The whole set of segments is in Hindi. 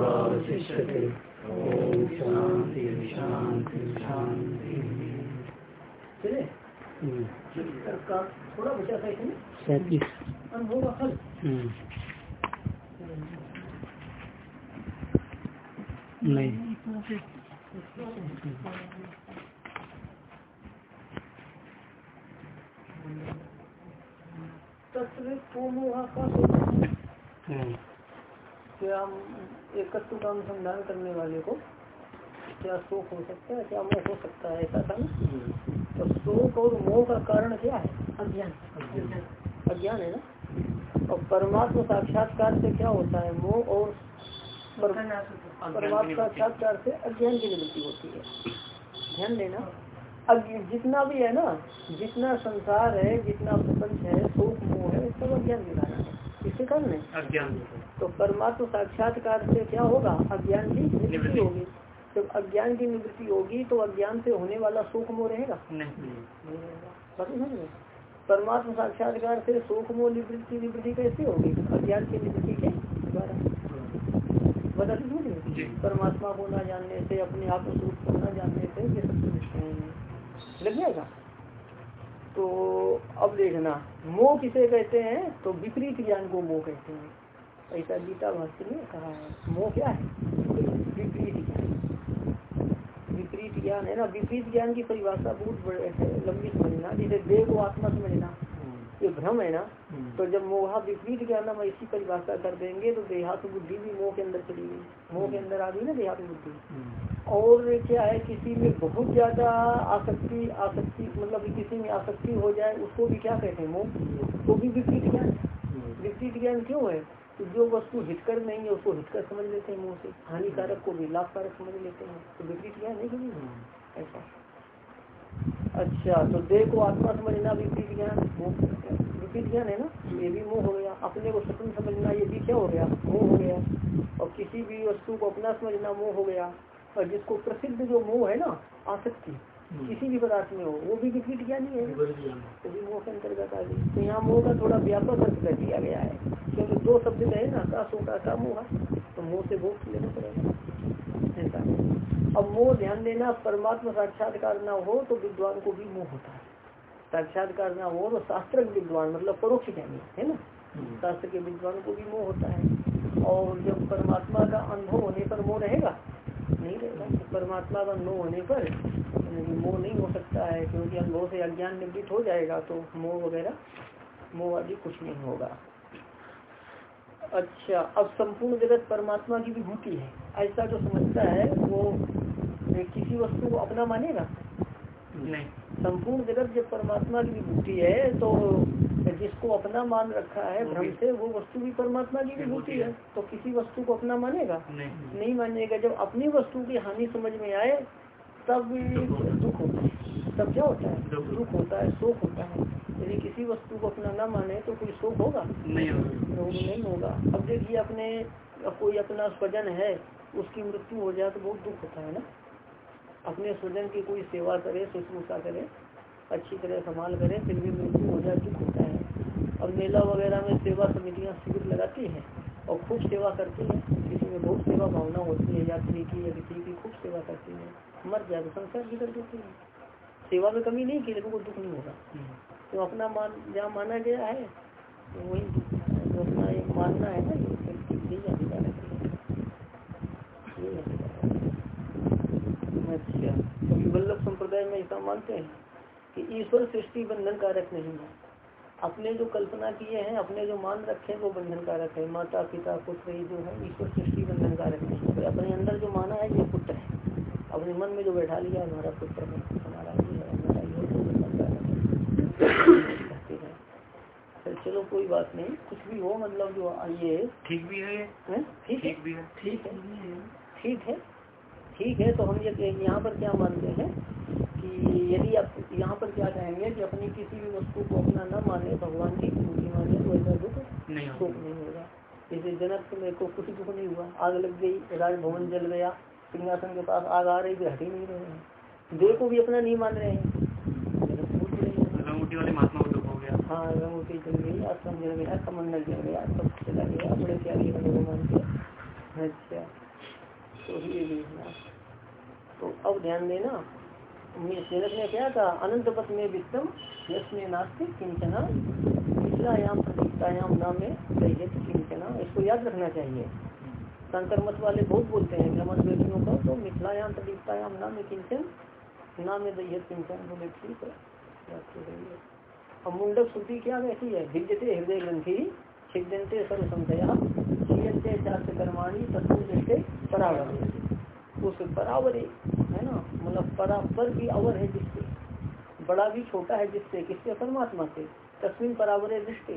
सर्वावशिष्यते ओम शांति शांति शांति चले हम्म, का थोड़ा बचा था इसमें। सैंतीस। अनुभव का फल नहीं। तत्व का हम्म, क्या हम एकत्व का अनुसंधान करने वाले को क्या शोक हो सकता है क्या मोह हो सकता है ऐसा था तो शोक और मोह का कारण क्या है? अज्ञान। अज्ञान। है ना? और परमात्मा साक्षात्कार से क्या होता है? मोह और परमात्मा साक्षात्कार से अज्ञान की निवृत्ति होती है। ध्यान देना। अज्ञ जितना भी है ना जितना संसार है जितना प्रपंच है शोक मोह है सब अज्ञान है किसके कारण अज्ञान तो परमात्म साक्षात्कार से क्या होगा? अज्ञान की निवृत्ति होगी। जब अज्ञान की निवृत्ति होगी तो अज्ञान से होने वाला शोक मोह रहेगा? नहीं? परमात्मा साक्षात्कार से शोक मोह निवृत्ति निवृत्ति कैसे होगी? अज्ञान की निवृत्ति के द्वारा। बता समझ परमात्मा को न जानने से अपने आप को स्वरूप को न जानने से ये सब लग जाएगा? तो अब देखना, मोह किसे कहते हैं? तो विपरीत ज्ञान को मोह कहते हैं। ऐसा गीता भाष्य में कहा है। मोह क्या है? विपरीत ज्ञान। विपरीत ज्ञान है ना? विपरीत ज्ञान की परिभाषा बहुत लंबी समझना जैसे देह को आत्मा समझना ये भ्रम है ना? तो जब मोहा, विपरीत ज्ञान हम ऐसी परिभाषा कर देंगे तो देहात बुद्धि भी मोह के अंदर चली गई। मोह के अंदर आ गई ना देहात बुद्धि? और क्या है किसी में बहुत ज़्यादा आसक्ति आसक्ति मतलब किसी में आसक्ति हो जाए उसको भी क्या कहते हैं मोह वो भी विपरीत ज्ञान। विपरीत ज्ञान क्यों है? जो वस्तु हितकर नहीं है उसको हितकर समझ लेते हैं मुँह से। हानिकारक को भी लाभकारक समझ लेते हैं। तो विपरीत ज्ञान है कि नहीं? ऐसा। अच्छा तो देह को आत्मा समझना विपरीत ज्ञान विपरीत ज्ञान है ना? ये भी मोह हो गया। अपने को स्वतंत्र समझना ये भी क्या हो गया? मोह हो गया। और किसी भी वस्तु को अपना समझना मोह हो गया। और जिसको प्रसिद्ध जो मोह है ना आसक्ति किसी भी पदार्थ में हो वो भी विपरीत ज्ञान ही। है तो भी मोह के अंतर्गत आ गई। तो यहाँ मोह का थोड़ा व्यापक अर्थ कर दिया गया है क्योंकि दो शब्द है ना का सो का का मोह तो मोह से मोक्ष लेना पड़ेगा। ऐसा। अब मोह ध्यान देना परमात्मा साक्षात्कार ना हो तो विद्वान को भी मोह होता है। साक्षात्कार ना हो तो शास्त्र विद्वान मतलब परोक्ष ज्ञानी है ना? शास्त्र के विद्वान को भी मोह होता है। और जब परमात्मा का अनुभव होने पर मोह रहेगा नहीं रहेगा तो परमात्मा का अनुभव होने पर मोह नहीं हो सकता है क्योंकि अनुभव से अज्ञान निवृत्त हो जाएगा तो मोह वगैरह मोह आदि कुछ नहीं होगा। अच्छा अब संपूर्ण जगत परमात्मा की विभूति है। ऐसा जो समझता है वो किसी वस्तु को अपना मानेगा? नहीं। संपूर्ण जगत जब परमात्मा की विभूति है तो अपना मान रखा है भ्रम से वो वस्तु भी परमात्मा की विभूति है। तो किसी वस्तु को अपना मानेगा? नहीं नहीं। मानेगा। जब अपनी वस्तु की हानि समझ में आए तब दुख होता है। तब क्या होता है? दुख। होता है। शोक होता है। यदि किसी वस्तु को अपना न माने तो कोई शोक होगा। नहीं होगा। नहीं होगा। अब देखिए अपने कोई अपना स्वजन है उसकी मृत्यु हो जाए तो बहुत दुख होता है ना? अपने स्वजन की कोई सेवा करे शुश्रूषा करे अच्छी तरह संभाल करे फिर भी मृत्यु हो जाए दुख होता है। और मेला वगैरह में सेवा समितियाँ शिविर लगाती हैं और खूब सेवा करती हैं। किसी में बहुत सेवा भावना होती है, यात्री की या किसी की खूब सेवा करती है। मर जाए तो संसार भी कर देती है। सेवा में कमी नहीं की, लेकिन को दुख नहीं होगा। तो अपना मान, जहाँ माना गया है तो वही जो अपना एक मानना है ना यही है। अच्छा तो वल्लभ संप्रदाय में ऐसा मानते हैं कि ईश्वर सृष्टि बंधन कारक नहीं है। अपने जो कल्पना किए हैं अपने जो मान रखे हैं वो बंधन कारक है। माता पिता पुत्र ये जो है ईश्वर सृष्टि बंधन कारक है। तो अपने अंदर जो माना है ये पुत्र है। अपने मन में जो बैठा लिया हमारा पुत्र है हमारा ये है हमारा ये वो बंधन कारक है हैं। तो चलो कोई बात नहीं। कुछ भी हो मतलब जो ये ठीक भी है ठीक है? ठीक भी है। ठीक है ठीक है? ठीक है तो हम ये यहाँ पर क्या मानते हैं? कि यदि आप यहाँ पर क्या कहेंगे कि अपनी किसी भी वस्तु को अपना न माने भगवान की पूरी माने तो ऐसा दुख नहीं शोक होगा नहीं होगा। जैसे जनक में को कुछ दुख नहीं हुआ। आग लग गई राजभवन जल गया सिंहासन के पास आग आ रही भी हट ही नहीं रहे हैं। देह को भी अपना नहीं मान रहे हैं। हैं अंगूठी वाले महात्मा को दुख गया। रंगोटी जल गई आश्रम जल गया कमंडल जल गया सब चला गया बड़े त्यागी भगवान के अच्छा तो देखना। तो अब ध्यान देना जनक ने क्या कहा अनंत पथ में वित्तम, यश नास्ति, किंचना मिथिलायाम प्रतीकतायाम नाम में दैहित किंचना इसको याद रखना चाहिए। शंकर मत वाले बहुत बोलते हैं, भ्रमण व्यक्तियों का तो मिथिलायाम प्रतीकतायाम नाम में किंचन, नाम में दैहित किंचन, बोले, ठीक है, याद तो रहिए अब मुंडक श्रुति क्या कहती है? भिद्यते हृदय ग्रंथि छिदंते सर्व संशया क्षीयते चार कर्माणी तत्व परावर उस परावरे है ना? मतलब परापर भी अवर है जिससे, बड़ा भी छोटा है जिससे, किससे? परमात्मा से। तस्वीन परावरे दृष्टि।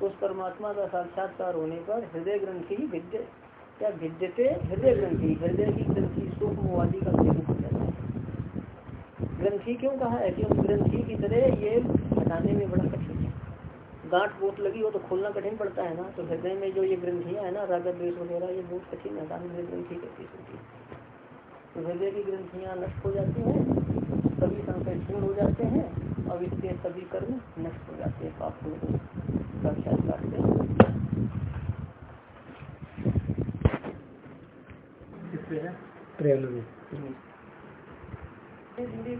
तो उस परमात्मा का साक्षात्कार होने पर हृदय ग्रंथि विद्य क्या विद्यते हृदय ग्रंथि। हृदय की ग्रंथि, सूक्ष्मवादी का भेद हो जाता है। ग्रंथि क्यों कहा है? क्योंकि ग्रंथि की तरह ये हटाने में बड़ा कठिन है। गांठ बोट लगी हो तो खोलना कठिन पड़ता है ना? तो हृदय में जो ये ग्रंथियाँ है ना राजा द्वेष वगैरह, ये बहुत कठिन है। ग्रंथि कहती है? तो हृदय की ग्रंथियाँ नष्ट हो जाती हैं सभी संकट दूर हो जाते हैं और इसके सभी कर्म नष्ट हो जाते हैं पाप साक्षात्कार से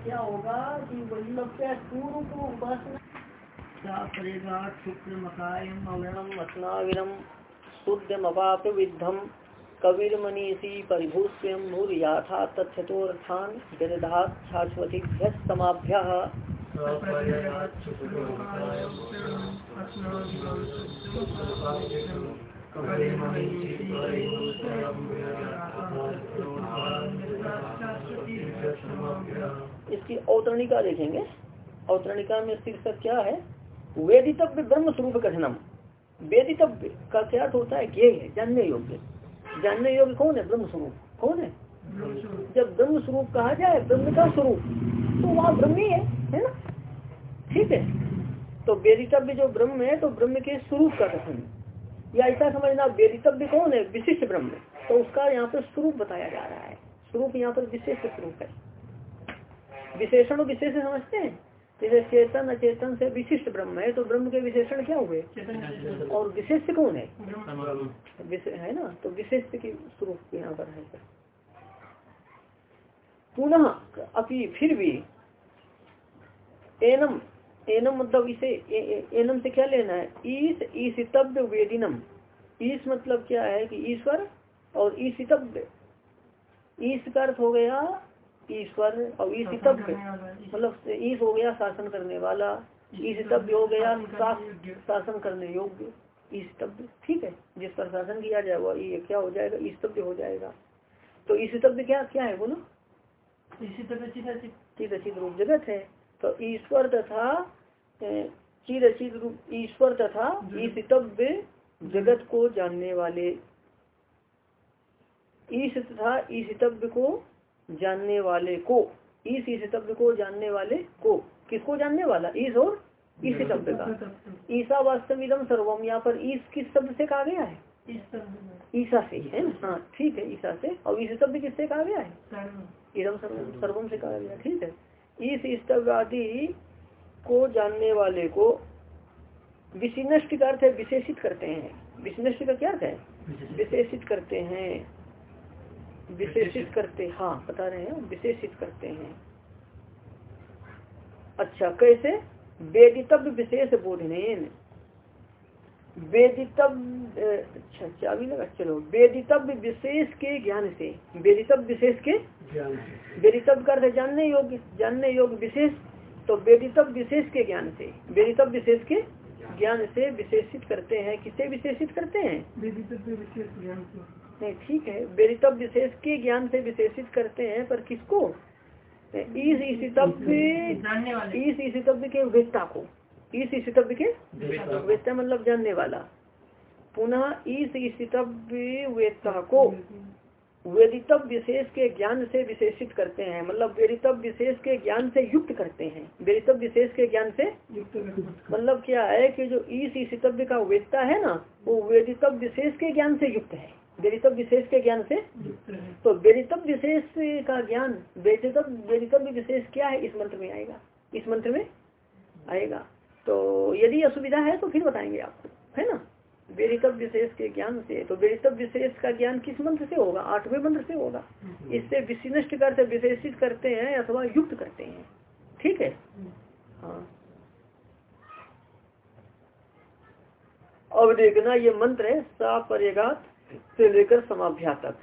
क्या होगा कि वल्लभ के पूर्व को उपासना क्या करेगा? शुक्र मकायम अवर्णम अस्नाविरम शुद्ध मपाप विद्धम। कबीर मनीषी तथ्यथोर्थान जलधात शाश्वती समाभ्य इसकी औतरणिका देखेंगे। औतरणिका में शीर्षक क्या है? वेदितव्य ब्रह्म स्वरूप कथनम। वेदितव्य का क्या होता है? ज्ञ है जानने योग्य। जानने योग्य कौन है? ब्रह्म स्वरूप कौन है? जब ब्रह्म स्वरूप कहा जाए ब्रह्म का स्वरूप तो वहाँ ब्रह्म ही है है ना? ठीक है। तो वेदितव्य जो ब्रह्म है तो ब्रह्म के स्वरूप का कथन या ऐसा समझना वेदितव्य कौन है? विशिष्ट ब्रह्म तो उसका यहाँ पर स्वरूप बताया जा रहा है। स्वरूप यहाँ पर विशेष स्वरूप है। विशेषण विशेष समझते हैं? जैसे चेतन अचेतन से विशिष्ट ब्रह्म है तो ब्रह्म के विशेषण क्या हुए? और विशेष कौन है? है ना? तो विशेष की स्वरूप यहाँ पर है। पुनः अभी फिर भी एनम एनम मतलब इसे ए, एनम से क्या लेना है? ईस ईसितव्य वेदिनम। ईस मतलब क्या है कि ईश्वर और ईसितव्य ईस का अर्थ हो गया ईश्वर और ईशितव्य मतलब ईश हो गया शासन करने वाला ईशितव्य हो गया शासन करने योग्य। ईशितव्य ठीक है जिस पर शासन किया जाए वो ये क्या हो जाएगा ईशितव्य हो जाएगा। तो ईशितव्य क्या क्या है बोलो? चिरचित रूप जगत है। तो ईश्वर तथा चिरचित रूप ईश्वर तथा ईशितव्य जगत को जानने वाले। ईश तथा ईशितव्य को जानने वाले को इस ईशितव्य को जानने वाले को। किसको जानने वाला? ईस और ईशितव्य का। ईसा वास्तव इदम सर्वम यहाँ पर ईस किस शब्द से कहा गया है? ईसा से है ना? हाँ ठीक है ईसा से। और ईशितव्य किससे कहा गया है? इदम सर्वम सर्वम से कहा गया ठीक है। इस ईस्तव्यादि को जानने वाले को विशिष्ट का अर्थ है विशेषित करते हैं। विशिष्ट का क्या अर्थ है? विशेषित करते हैं। विशेषित करते हाँ। बता रहे हैं विशेषित करते हैं। अच्छा कैसे? वेदितव्य विशेष बोधने वेदितव्य अच्छा चाबी लगा चलो। वेदितव्य विशेष के ज्ञान से। वेदितव्य विशेष के ज्ञान वेदितव्य कर जानने योग्य जानने योग्य विशेष। तो वेदितव्य विशेष के ज्ञान से। वेदितव्य विशेष के ज्ञान से विशेषित करते हैं। किसे विशेषित करते हैं? नहीं ठीक है वेदितव्य विशेष के ज्ञान से विशेषित करते हैं पर किसको? इस ईशितव्य इस ईशितव्य के वेदता को। इस ईशितव्य के वेदता मतलब जानने वाला। पुनः इस ईशितव्य वेदता को वेदितव विशेष के ज्ञान से विशेषित करते हैं मतलब वेदितव विशेष के ज्ञान से युक्त करते हैं। वेदितव विशेष के ज्ञान से युक्त मतलब क्या है कि जो ईशितव्य का वेदता है ना वो वेदितव विशेष के ज्ञान से युक्त है। वेदितव विशेष के ज्ञान से? तो वेदितव विशेष का ज्ञान वेदितव वेदितव विशेष क्या है? इस मंत्र में आएगा। इस मंत्र में आएगा। तो यदि असुविधा है तो फिर बताएँगे आपको। है ना? वेदितव विशेष के ज्ञान से। तो वेदितव विशेष का ज्ञान किस मंत्र से होगा? आठवें मंत्र से होगा। इससे विशिष्ट करते विशेषित करते हैं अथवा युक्त करते हैं। ठीक है? हाँ। अब देखना ये मंत्र है, सा परेगात से लेकर समाभ्या तक।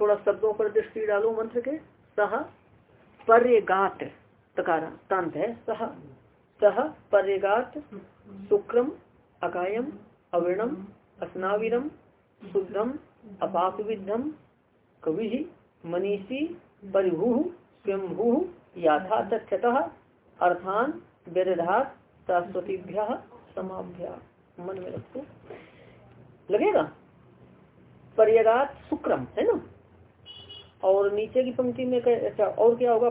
थोड़ा शब्दों पर दृष्टि डालो मंत्र के। सह परेगात तकारा, तांत है। सह। सह परेगात शुक्रम अकायम अवर्णम अस्नाविरम शुद्धम अपापविद्धम, कवि, मनीषी, परिभू, स्वयंभू याथा तथ्यतः अर्थान व्यधात सरस्वतीभ्य समाभ्या। मन में रखो। लगेगा? पर्यगात शुक्रम है ना? और नीचे की पंक्ति में कर, अच्छा और क्या होगा?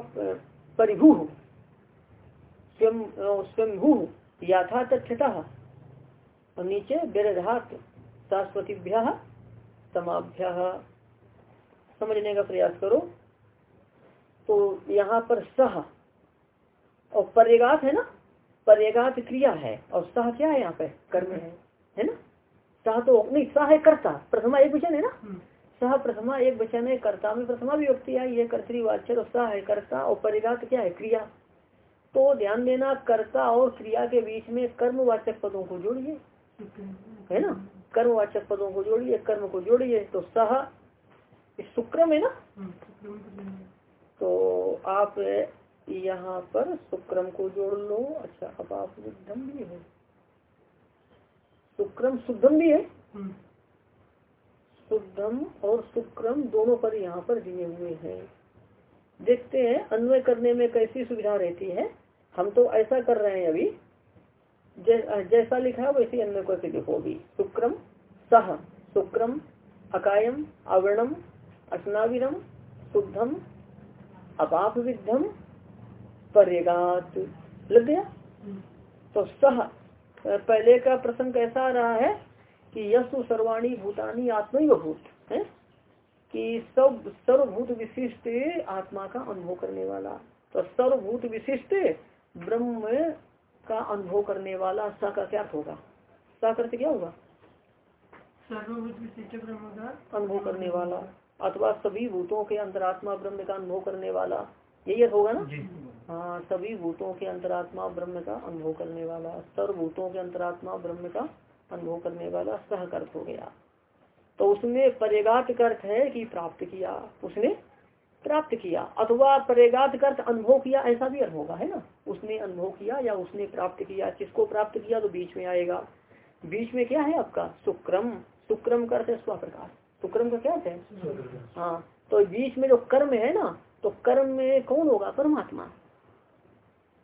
परिभू। स्वयं स्वयंभू याथा तथ्यता और नीचे बेरधात शाश्वतीभ्य समाभ्य। समझने का प्रयास करो। तो यहाँ पर सह। और पर्यगात है ना? पर्यगात क्रिया है। और सह क्या है यहाँ पे? कर्म है। है ना? सह तो नहीं सह है कर्ता प्रथमा एक वचन है ना? सह प्रथमा एक वचन है कर्ता में प्रथमा भी व्यक्ति आई है कर्तवाच्य और सह है कर्ता और परिगात क्या है? क्रिया। तो ध्यान देना कर्ता और क्रिया के बीच में कर्मवाचक पदों को जोड़िए। है ना? कर्मवाचक पदों को जोड़िए कर्म को जोड़िए तो सह शुक्रम है ना? तो आप यहाँ पर शुक्रम को जोड़ लो। अच्छा अब आप शुद्धम भी है। शुक्रम शुद्धम भी है। शुद्धम और शुक्रम दोनों पर यहाँ पर दिए हुए हैं। देखते हैं अन्वय करने में कैसी सुविधा रहती है। हम तो ऐसा कर रहे हैं अभी। जै, जैसा लिखा है वैसे अन्वय करके देखो अभी। शुक्रम सह शुक्रम अकायम अवर्णम अस्नाविरम शुद्धम अपाप विद्धम परेगात लग गया? तो सह पहले का प्रसंग कैसा आ रहा है कि यशु सर्वाणी भूतानी आत्मा भूत है? कि सब सर्वभूत विशिष्ट आत्मा का अनुभव करने वाला तो सर्वभूत विशिष्ट ब्रह्म का अनुभव करने वाला स का क्या होगा? स करते क्या होगा? सर्वभूत विशिष्ट ब्रह्म का अनुभव करने वाला अथवा सभी भूतों के अंतरात्मा ब्रह्म का अनुभव करने वाला यही होगा ना? हाँ सभी भूतों के अंतरात्मा ब्रह्म का अनुभव करने वाला सर्वभूतों के अंतरात्मा ब्रह्म का अनुभव करने वाला सहकर्त हो गया। तो उसने परेगात अर्थ है कि प्राप्त किया उसने प्राप्त किया। अथवा परेगात अर्थ अनुभव किया ऐसा भी अर्थ होगा है ना? उसने अनुभव किया या उसने प्राप्त किया किसको प्राप्त किया तो बीच में आएगा। बीच में क्या है आपका? सुक्रम। सुक्रम का अर्थ करते स्वप्रकाश। सुक्रम का क्या है? हाँ तो बीच में जो कर्म है ना तो कर्म में कौन होगा? परमात्मा।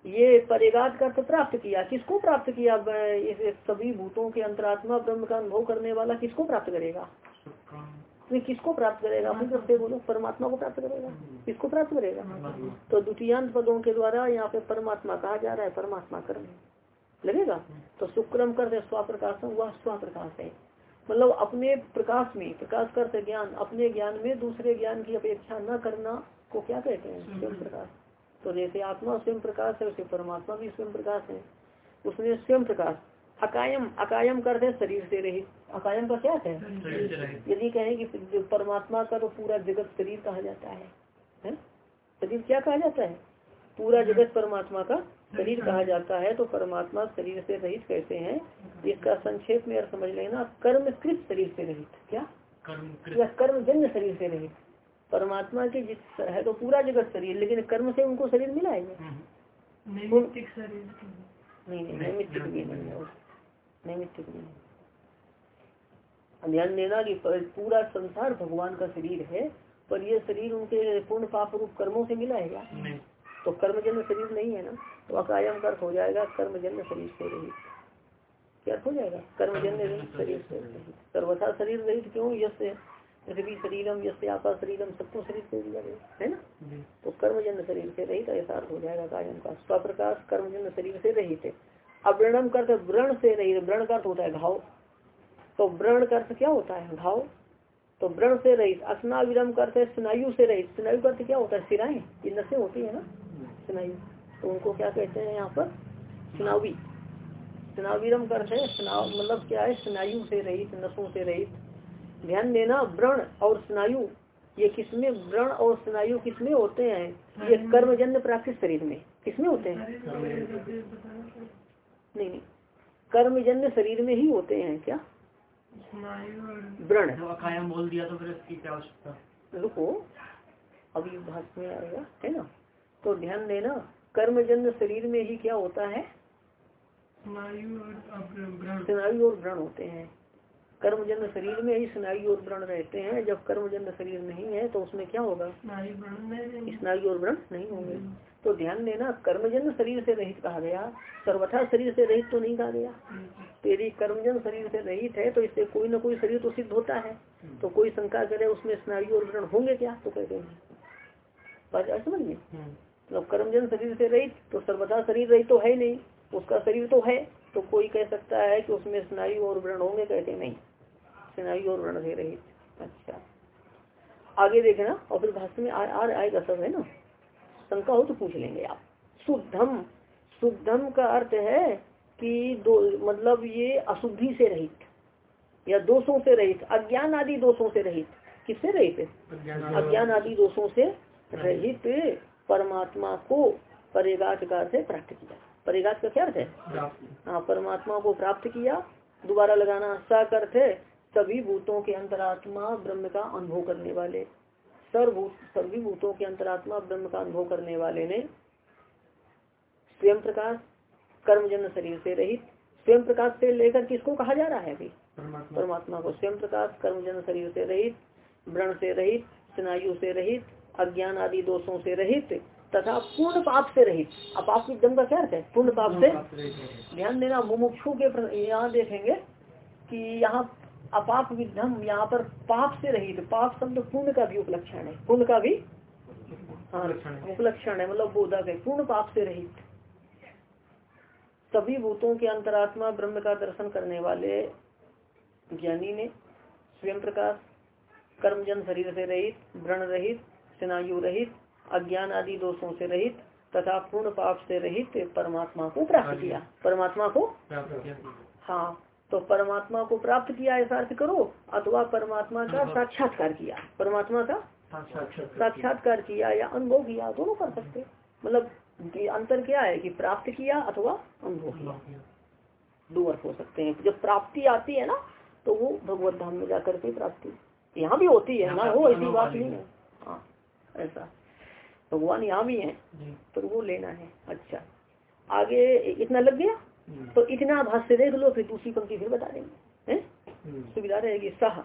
ये परिगात का प्राप्त किया। किसको प्राप्त किया? इस सभी भूतों के अंतरात्मा ब्रह्म का अनुभव करने वाला किसको प्राप्त करेगा? तो किसको प्राप्त करेगा? अपनी तरफ़ से बोलो परमात्मा को प्राप्त करेगा। किसको प्राप्त करेगा? तो द्वितीयांत पदों के द्वारा यहाँ पे परमात्मा कहा जा रहा है परमात्मा कर्म। लगेगा? तो शुक्रम कर स्वाप्रकाश वह स्वाप्रकाश है। मतलब अपने प्रकाश में प्रकाश करते ज्ञान अपने ज्ञान में दूसरे ज्ञान की अपेक्षा न करना को क्या कहते हैं? स्वयं प्रकाश तो जैसे आत्मा स्वयं प्रकाश है वैसे परमात्मा भी स्वयं प्रकाश है। उसमें स्वयं प्रकाश अकायम अकायम करते शरीर से रहित अकायम का क्या है? यदि कहें कि परमात्मा का तो पूरा जगत शरीर कहा जाता है, है? शरीर क्या कहा जाता है? पूरा जगत परमात्मा का शरीर कहा जाता है तो परमात्मा शरीर से रहित कैसे हैं? इसका संक्षेप में समझ लेना कर्म कृत शरीर से रहित क्या? कर्म या कर्म जन्य शरीर से रहित। परमात्मा के जिस है तो पूरा जगत शरीर लेकिन कर्म से उनको शरीर मिला है हम्म। नहीं नहीं नैमित्तिक भी नहीं है। नैमित्तिक भी नहीं ध्यान देना कि पूरा संसार भगवान का शरीर है पर यह शरीर उनके पूर्ण पाप रूप कर्मों से मिला है क्या? तो कर्मजन्य शरीर नहीं है ना? तो अकायम कर्थ हो जाएगा कर्मजन्य शरीर से रहित। क्या हो जाएगा? कर्मजन्य शरीर से रहित। सर्वथा शरीर रहित क्यों? यश पृथ्वी शरीरम यश आपा शरीरम सबको शरीर से दिया गया है ना? तो कर्मजन्य शरीर से रहित ऐसा हो जाएगा कायम का। स्वप्रकाश कर्मजन्य शरीर से रहित है। अव्रणम करते व्रण से रहित व्रण का अर्थ होता है घाव। तो व्रण का अर्थ क्या होता है? घाव। तो व्रण से रहित असना विरम करते स्नायु से रहित। स्नायु का अर्थ क्या होता है? सिराएँ ये नशे होती है ना स्नायु। तो उनको क्या कहते हैं यहाँ पर? स्नावी। स्नावीरम कर है स्नाव मतलब क्या है? स्नायु से रहित नसों से रहित। ध्यान देना व्रण और स्नायु ये किसमें व्रण और स्नायु किसमें होते हैं? ये कर्मजन्य प्राकृत शरीर में किसमें होते हैं? नहीं नहीं कर्मजन्य शरीर में ही होते हैं क्या? स्नायु व्रण। बोल दिया तो फिर इसकी क्या आवश्यकता? रुको अभी भाष में आएगा है ना? तो ध्यान देना कर्मजन्य शरीर में ही क्या होता है? स्नायु और व्रण होते हैं। कर्मजन्य शरीर में ही स्नायु और व्रण रहते हैं। जब कर्मजन्य शरीर नहीं है तो उसमें क्या होगा? स्नायु में स्नायु और व्रण नहीं होंगे। तो ध्यान देना कर्मजन्य शरीर से रहित कहा गया। सर्वथा शरीर से रहित तो नहीं कहा गया। तेरी कर्मजन शरीर से रहित है तो इससे कोई ना कोई शरीर तो सिद्ध होता है। तो कोई शंका करे उसमें स्नायु और व्रण होंगे क्या? तो कहते हैं। बात आई समझ में मतलब कर्मजन शरीर से रहित तो सर्वथा शरीर रहित तो है ही नहीं। उसका शरीर तो है तो कोई कह सकता है कि उसमें स्नायु और व्रण होंगे कहते नहीं। स्नायु और व्रण से रहित अच्छा। आगे देखना और फिर भाषण में आ, आ आएगा सब है ना? शंका हो तो पूछ लेंगे आप। शुद्धम। शुद्धम का अर्थ है कि दो मतलब ये अशुद्धि से रहित या दोषों से रहित अज्ञान आदि दोषों से रहित। किससे रहित? अज्ञान आदि दोषों से रहित परमात्मा को परेगात कार से प्राप्त किया। परेगात का क्या अर्थ है? हाँ परमात्मा को प्राप्त किया दोबारा लगाना सा अर्थ है सभी भूतों के अंतरात्मा ब्रह्म का अनुभव करने वाले। सर्वभूत सभी भूतों के अंतरात्मा ब्रह्म का अनुभव करने वाले ने स्वयं प्रकाश कर्मजन्य शरीर से रहित स्वयं प्रकाश से लेकर किसको कहा जा रहा है अभी? परमात्मा। को। स्वयं प्रकाश कर्मजन्य शरीर से रहित व्रण से रहित स्नायु से रहित अज्ञान आदि दोषों से रहित तथा पूर्ण पाप से रहित। अपाप की दम का क्या है? पूर्ण पाप से? ध्यान देना मुमुक्षु के यहाँ देखेंगे कि यहाँ अपाप विधम यहाँ पर पाप से रहित पाप शब्द पूर्ण का भी उपलक्षण है। पूर्ण का भी? हाँ उपलक्षण है मतलब बोधक है। पूर्ण पाप से रहित। सभी भूतों के अंतरात्मा ब्रह्म का दर्शन करने वाले ज्ञानी ने स्वयं प्रकाश कर्मजन शरीर से रहित व्रण रहित स्नायु रहित अज्ञान आदि दोषों से रहित तथा पूर्ण पाप से रहित परमात्मा को प्राप्त किया। परमात्मा को? हाँ। तो परमात्मा को प्राप्त किया ऐसा अर्थ करो अथवा परमात्मा का साक्षात्कार किया। परमात्मा का साक्षात्कार किया। या अनुभव किया दोनों कर सकते। मतलब अंतर क्या है कि प्राप्त किया अथवा अनुभव किया। दो अर्थ हो सकते हैं। जब प्राप्ति आती है ना तो वो भगवत धाम में जाकर के प्राप्ति। यहाँ भी होती है ना हो ऐसी बात नहीं है। हाँ। ऐसा। भगवान यहाँ भी है पर वो लेना है। अच्छा। आगे इतना लग गया? तो इतना भाष्य देख लो फिर दूसरी पंक्ति फिर बता देंगे। सुविधा रहेगी। सह।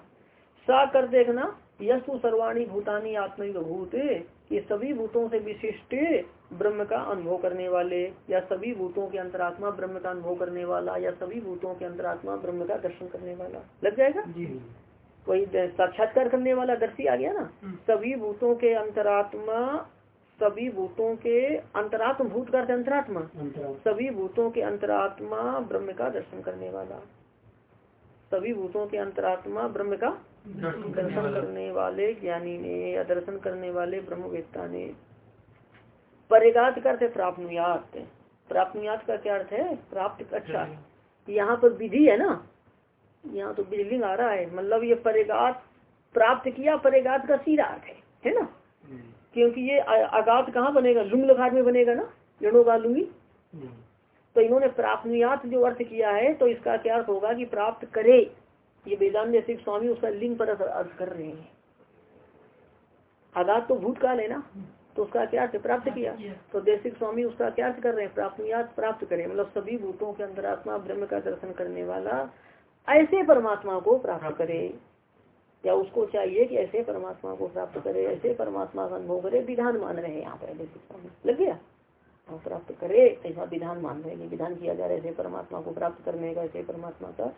सा कर देखना यशु सर्वाणी भूतानी आत्मिक भूत ये सभी भूतों से विशिष्ट ब्रह्म का अनुभव करने वाले या सभी भूतों के अंतरात्मा ब्रह्म का अनुभव करने वाला या सभी भूतों के अंतरात्मा ब्रह्म का दर्शन करने वाला। लग जाएगा? द- साक्षात्कार करने वाला दर्शी आ गया ना? सभी भूतों के अंतरात्मा सभी भूतों के अंतरात्म भूत का अंतरात्मा। सभी भूतों के अंतरात्मा ब्रह्म का दर्शन करने वाला। सभी भूतों के अंतरात्मा ब्रह्म का दर्शन करने वाले। ज्ञानी ने या दर्शन करने वाले ब्रह्मवेत्ता ने। परेगात का अर्थ है प्राप्नुयात। प्राप्नुयात का क्या अर्थ है? प्राप्त अच्छा यहाँ पर विधि है ना? यहाँ तो बिजलिंग आ रहा है। मतलब ये परेगात प्राप्त किया परेगात का सीधा अर्थ है। है ना? क्योंकि ये आगात कहाँ बनेगा? लुंग लकार में बनेगा ना? जड़ोगा लुंगी तो इन्होंने प्राप्त जो अर्थ किया है तो इसका क्या अर्थ होगा कि प्राप्त करे। ये वेदांत जैसे स्वामी उसका लिंग पर अर्थ- कर रहे हैं। आगात तो भूतकाल है ना? तो उसका क्या अर्थ प्राप्त किया। तो देशिक स्वामी उसका क्या अर्थ कर रहे हैं? प्राप्त प्राप्त करें। मतलब सभी भूतों के अंतरात्मा ब्रह्म का दर्शन करने वाला ऐसे परमात्मा को प्राप्त करे। या उसको चाहिए कि ऐसे परमात्मा को प्राप्त करे ऐसे परमात्मा का अनुभव करे विधान मान रहे हैं यहाँ स्वामी लग गया? हाँ, प्राप्त करे ऐसा विधान मान रहे हैं विधान किया जा रहा है ऐसे परमात्मा को प्राप्त करने का ऐसे परमात्मा का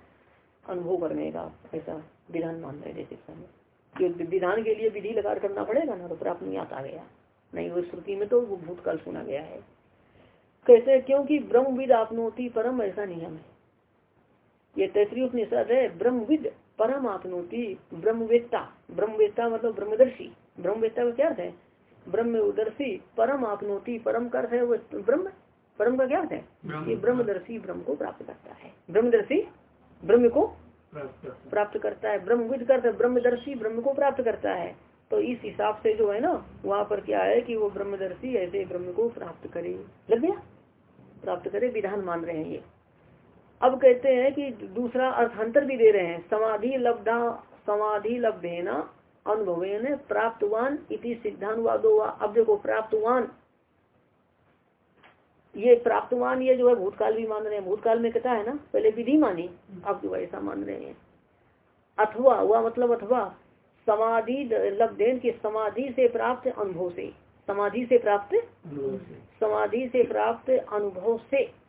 अनुभव करने का ऐसा विधान मान रहे देशिक स्वामी कि विधान के लिए विधि लगा करना पड़ेगा ना तो प्राप्त नहीं आता गया। नहीं वो श्रुति में तो वो भूतकाल सुना गया है। कैसे? क्योंकि ब्रह्मविद आपनोति परम ऐसा नियम है। ये तैतरी उपनिषद है ब्रह्मविद परम आपनोति ब्रह्मवेत्ता। ब्रह्मवेत्ता मतलब ब्रह्मदर्शी। ब्रह्मवेत्ता का क्या अर्थ है? ब्रह्मदर्शी परम आपनोति परम का अर्थ है वो ब्रह्म। परम का क्या अर्थ है? ये ब्रह्मदर्शी ब्रह्म को प्राप्त करता है। ब्रह्मदर्शी ब्रह्म को प्राप्त करता है। प्राप्त करता है। ब्रह्मविद करता है ब्रह्मदर्शी ब्रह्म को प्राप्त करता है। तो इस हिसाब से जो है ना वहाँ पर क्या है कि वो ब्रह्मदर्शी ऐसे ब्रह्म को प्राप्त करे। लग गया? प्राप्त करे विधान मान रहे हैं ये। अब कहते हैं कि दूसरा अर्थांतर भी दे रहे हैं। समाधि लब्धा समाधि लब्धेना अनुभवेन प्राप्तवान इति सिद्धांतवादो वा। अब देखो प्राप्तवान। ये प्राप्तवान ये जो है भूतकाल भी मान रहे हैं। भूतकाल में कहता है ना? पहले विधि मानी अब जो ऐसा मान रहे हैं। अथवा हुआ मतलब अथवा। समाधि लब्धेन की समाधि से प्राप्त अनुभव से। समाधि से प्राप्त? समाधि से प्राप्त अनुभव से।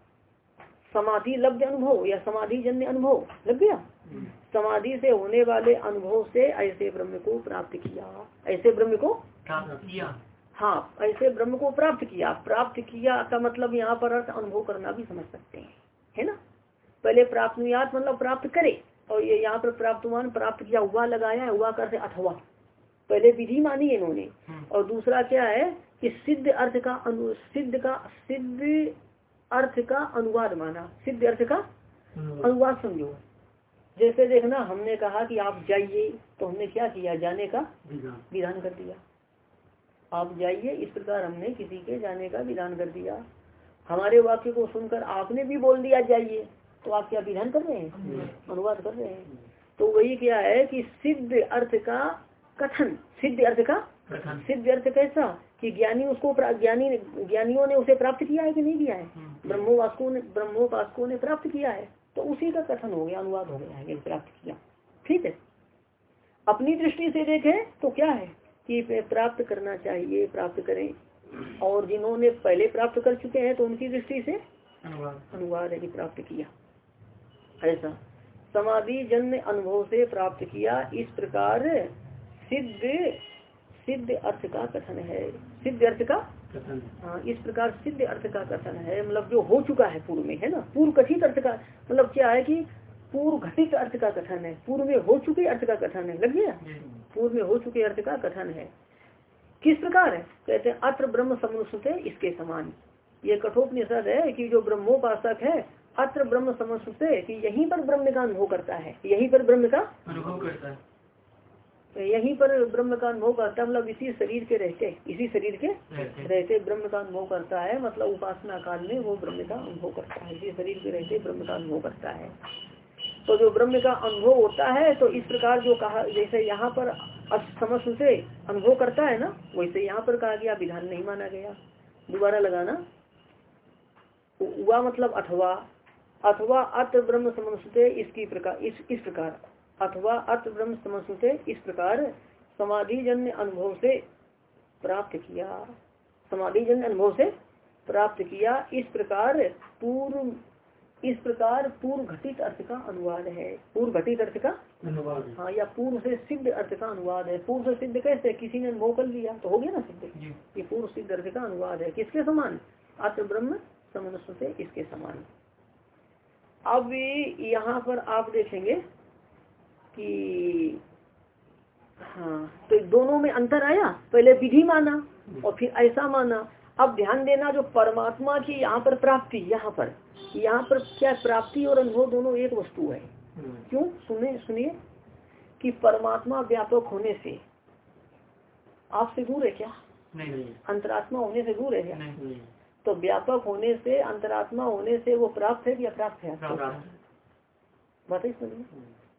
समाधि लब्ध अनुभव या समाधि जन्य अनुभव? लग गया? हम्म। समाधि से होने वाले अनुभव से ऐसे ब्रह्म को प्राप्त किया। ऐसे ब्रह्म को? प्राप्त किया। हाँ ऐसे ब्रह्म को प्राप्त किया। प्राप्त किया का मतलब यहाँ पर अर्थ अनुभव करना भी समझ सकते हैं। है ना? पहले प्राप्त मतलब प्राप्त करे। और ये यहाँ पर प्राप्तवान प्राप्त किया हुआ लगाया है हुआ कर से अथवा। पहले विधि मानी इन्होंने। हम्म। और दूसरा क्या है कि सिद्ध अर्थ का अनु सिद्ध का सिद्ध अर्थ का अनुवाद माना सिद्ध अर्थ का अनुवाद। समझो। जैसे देखना हमने कहा कि आप जाइए तो हमने क्या किया? जाने का विधान। कर दिया। आप जाइए इस प्रकार हमने किसी के जाने का विधान कर दिया। हमारे वाक्य को सुनकर आपने भी बोल दिया जाइए। तो आप क्या विधान कर रहे हैं? अनुवाद कर रहे हैं। तो वही क्या है कि सिद्ध अर्थ का कथन सिद्ध अर्थ का कथन। सिद्ध अर्थ कैसा? कि ज्ञानी उसको ज्ञानी ज्ञानियों ने उसे प्राप्त किया है कि नहीं किया है? हम्म। ब्रह्मोपासकों ने ब्रह्मोपासकों ने प्राप्त किया है। तो उसी का कथन हो गया अनुवाद हो गया है कि प्राप्त किया। ठीक है। अपनी दृष्टि से देखें तो क्या है कि प्राप्त करना चाहिए प्राप्त करें। और जिन्होंने पहले प्राप्त कर चुके हैं तो उनकी दृष्टि से अनुवाद। अनुवाद है कि प्राप्त किया। ऐसा। समाधि जन्य अनुभव से प्राप्त किया। इस प्रकार सिद्ध सिद्ध अर्थ का कथन है। सिद्ध अर्थ का कथन हाँ। इस प्रकार सिद्ध अर्थ का कथन है मतलब जो हो चुका है पूर्व में है ना? पूर्व कथित अर्थ का मतलब क्या है कि पूर्व घटित अर्थ का कथन है पूर्व में हो चुके अर्थ का कथन है लग गया? पूर्व में हो चुके अर्थ का कथन है। किस प्रकार है? कहते हैं अत्र ब्रह्म समनुसुते इसके समान। ये कठोपनिषद है कि जो ब्रह्मोपासक है अत्र ब्रह्म समनुसुते कि यहीं पर ब्रह्म का अनुभव करता है यहीं पर ब्रह्म का अनुभव करता है। यहीं पर ब्रह्म का अनुभव करता है मतलब इसी शरीर के रहते इसी शरीर के रहते ब्रह्म का अनुभव करता है मतलब उपासना काल में वो ब्रह्म का अनुभव करता है इसी शरीर के रहते ब्रह्म का अनुभव करता है। तो जो ब्रह्म का अनुभव होता है तो इस प्रकार जो कहा जैसे यहाँ पर समझ से अनुभव करता है ना वैसे यहाँ पर कहा गया विधान नहीं माना गया। दोबारा लगाना। हुआ मतलब अथवा अथवा अत ब्रह्म समझते इसकी प्रकार इस इस प्रकार। अथवा अर्थ ब्रह्म समझते इस प्रकार समाधि जन्य अनुभव से प्राप्त किया। समाधि जन्य अनुभव से प्राप्त किया। इस प्रकार पूर्व इस प्रकार पूर्व घटित अर्थ का अनुवाद है। पूर्व घटित अर्थ का अनुवाद हाँ। या पूर्व से सिद्ध अर्थ का अनुवाद है। पूर्व से सिद्ध कैसे? किसी ने अनुभव कर लिया तो हो गया ना सिद्ध। ये पूर्व सिद्ध अर्थ का अनुवाद है। किसके समान? अत्र ब्रह्म समनुष्य से इसके समान। अब यहाँ पर आप देखेंगे कि हाँ तो दोनों में अंतर आया? पहले विधि माना और फिर ऐसा माना। अब ध्यान देना जो परमात्मा की यहाँ पर प्राप्ति यहाँ पर। यहाँ पर क्या प्राप्ति और अनुभव दोनों एक वस्तु है? क्यों? सुने सुनिए। कि परमात्मा व्यापक होने से आपसे दूर है क्या? नहीं अंतरात्मा होने से दूर है क्या? नहीं तो व्यापक होने से अंतरात्मा होने से वो प्राप्त है कि अप्राप्त है प्राप्त बात समझिए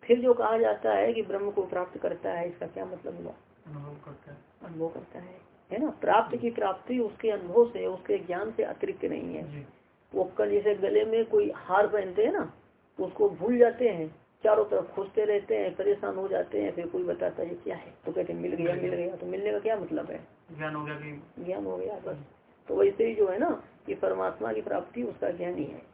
फिर जो कहा जाता है कि ब्रह्म को प्राप्त करता है इसका क्या मतलब हुआ? अनुभव करता है। अनुभव करता है है ना? प्राप्त की प्राप्ति उसके अनुभव से उसके ज्ञान से अतिरिक्त नहीं है। वो कल जैसे गले में कोई हार पहनते हैं ना तो उसको भूल जाते हैं चारों तरफ़ खोजते रहते हैं परेशान हो जाते हैं फिर कोई बताता है क्या है? तो कहते मिल गया मिल गया। तो मिलने का क्या मतलब है? ज्ञान हो गया ज्ञान हो गया बस। तो वैसे ही जो है ना कि परमात्मा की प्राप्ति उसका ज्ञान ही है।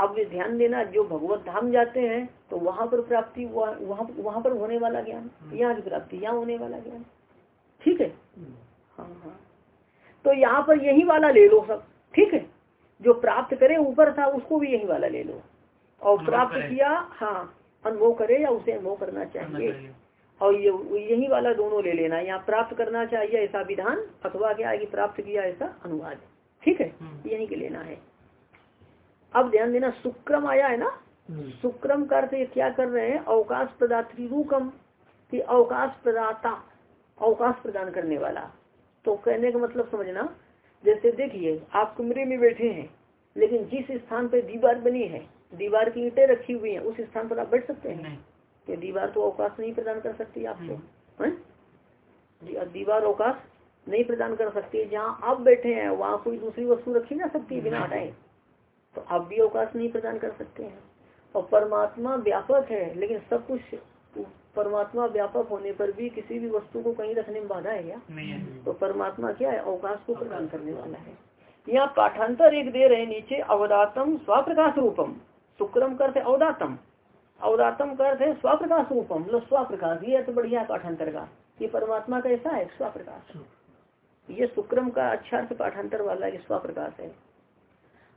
अब ये ध्यान देना जो भगवत धाम जाते हैं तो वहाँ पर प्राप्ति वहाँ वहाँ वहाँ पर होने वाला ज्ञान यहाँ की प्राप्ति यहाँ होने वाला ज्ञान। ठीक है? हाँ हाँ। तो यहाँ पर यही वाला ले लो सब ठीक है? जो प्राप्त करे ऊपर था उसको भी यही वाला ले लो। और प्राप्त किया हाँ अनुभव करे या उसे अनुभव करना चाहिए। और ये यही वाला दोनों ले लेना यहाँ प्राप्त करना चाहिए ऐसा विधान अथवा क्या है कि प्राप्त किया ऐसा अनुवाद। ठीक है? हम्म। यही के लेना है। अब ध्यान देना शुक्रम आया है ना? हम्म। शुक्रम का अर्थ क्या कर रहे हैं? अवकाश प्रदात्री रूकम कि अवकाश प्रदाता अवकाश प्रदान करने वाला। तो कहने का मतलब समझना जैसे देखिए आप कमरे में बैठे हैं लेकिन जिस स्थान पर दीवार बनी है दीवार की ईंटें रखी हुई हैं उस स्थान पर आप बैठ सकते हैं? नहीं। ये दीवार तो अवकाश नहीं प्रदान कर सकती आपको दीवार अवकाश नहीं प्रदान कर सकती। जहाँ आप बैठे हैं वहाँ कोई दूसरी वस्तु रखी जा सकती है बिना हटाए। तो आप भी अवकाश नहीं प्रदान कर सकते हैं। और परमात्मा व्यापक है लेकिन सब कुछ परमात्मा व्यापक होने पर भी किसी भी वस्तु को कहीं रखने में बाधा है क्या? नहीं तो परमात्मा क्या है? अवकाश को प्रदान करने वाला है। यहाँ पाठांतर एक दे रहे नीचे अवदातम स्वप्रकाश रूपम। शुक्रम करते अवदातम। अवदातम करते है स्वप्रकाश रूपम। मतलब स्वप्रकाश ये तो बढ़िया है पाठांतर का। ये परमात्मा का ऐसा है स्वप्रकाश। ये शुक्रम का अच्छा अर्थ पाठांतर वाला ये स्वप्रकाश है।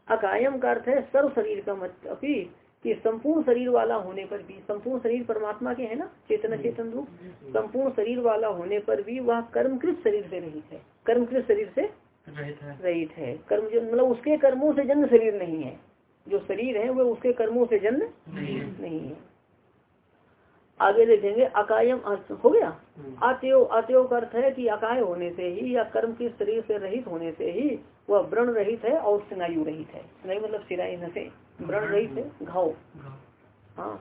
अकायम का अर्थ है सर्व शरीर का मत अपी कि संपूर्ण शरीर वाला होने पर भी संपूर्ण शरीर परमात्मा के है ना? चेतन चेतन रूप। संपूर्ण शरीर वाला होने पर भी वह कर्मकृत शरीर से रहित है। कर्मकृत शरीर से रहित है। कर्म जो मतलब उसके कर्मों से जन्म शरीर नहीं है। जो शरीर है वह उसके कर्मों से जन्म नहीं है। नहीं है। आगे देखेंगे अकायम अर्थ हो गया? आत्यो आत्यो का अर्थ है कि अकाय होने से ही या कर्म के शरीर से रहित होने से ही वह व्रण रहित है और स्नायु रहित है। स्नायु मतलब सिराई नशे व्रण रहित है घाव। हाँ।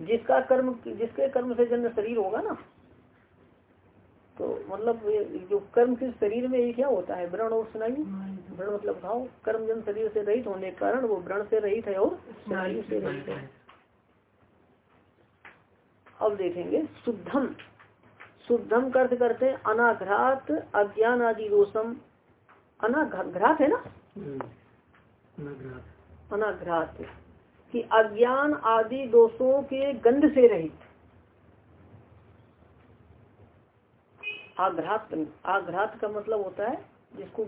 जिसका कर्म जिसके कर्म से जन्म शरीर होगा ना तो मतलब जो कर्म के शरीर में ये क्या होता है? व्रण और स्नायु व्रण मतलब घाव। कर्म जन शरीर से रहित होने के कारण वो व्रण से रहित है और स्नायु से रहित है। अब देखेंगे शुद्धम। शुद्धम का अर्थ करते अनाघ्रात अज्ञान आदि दोषम। अनाघ्रात है ना? अनाघ्रात। कि अज्ञान आदि दोषों के गंध से रहित। आघ्रात आघ्रात का मतलब होता है जिसको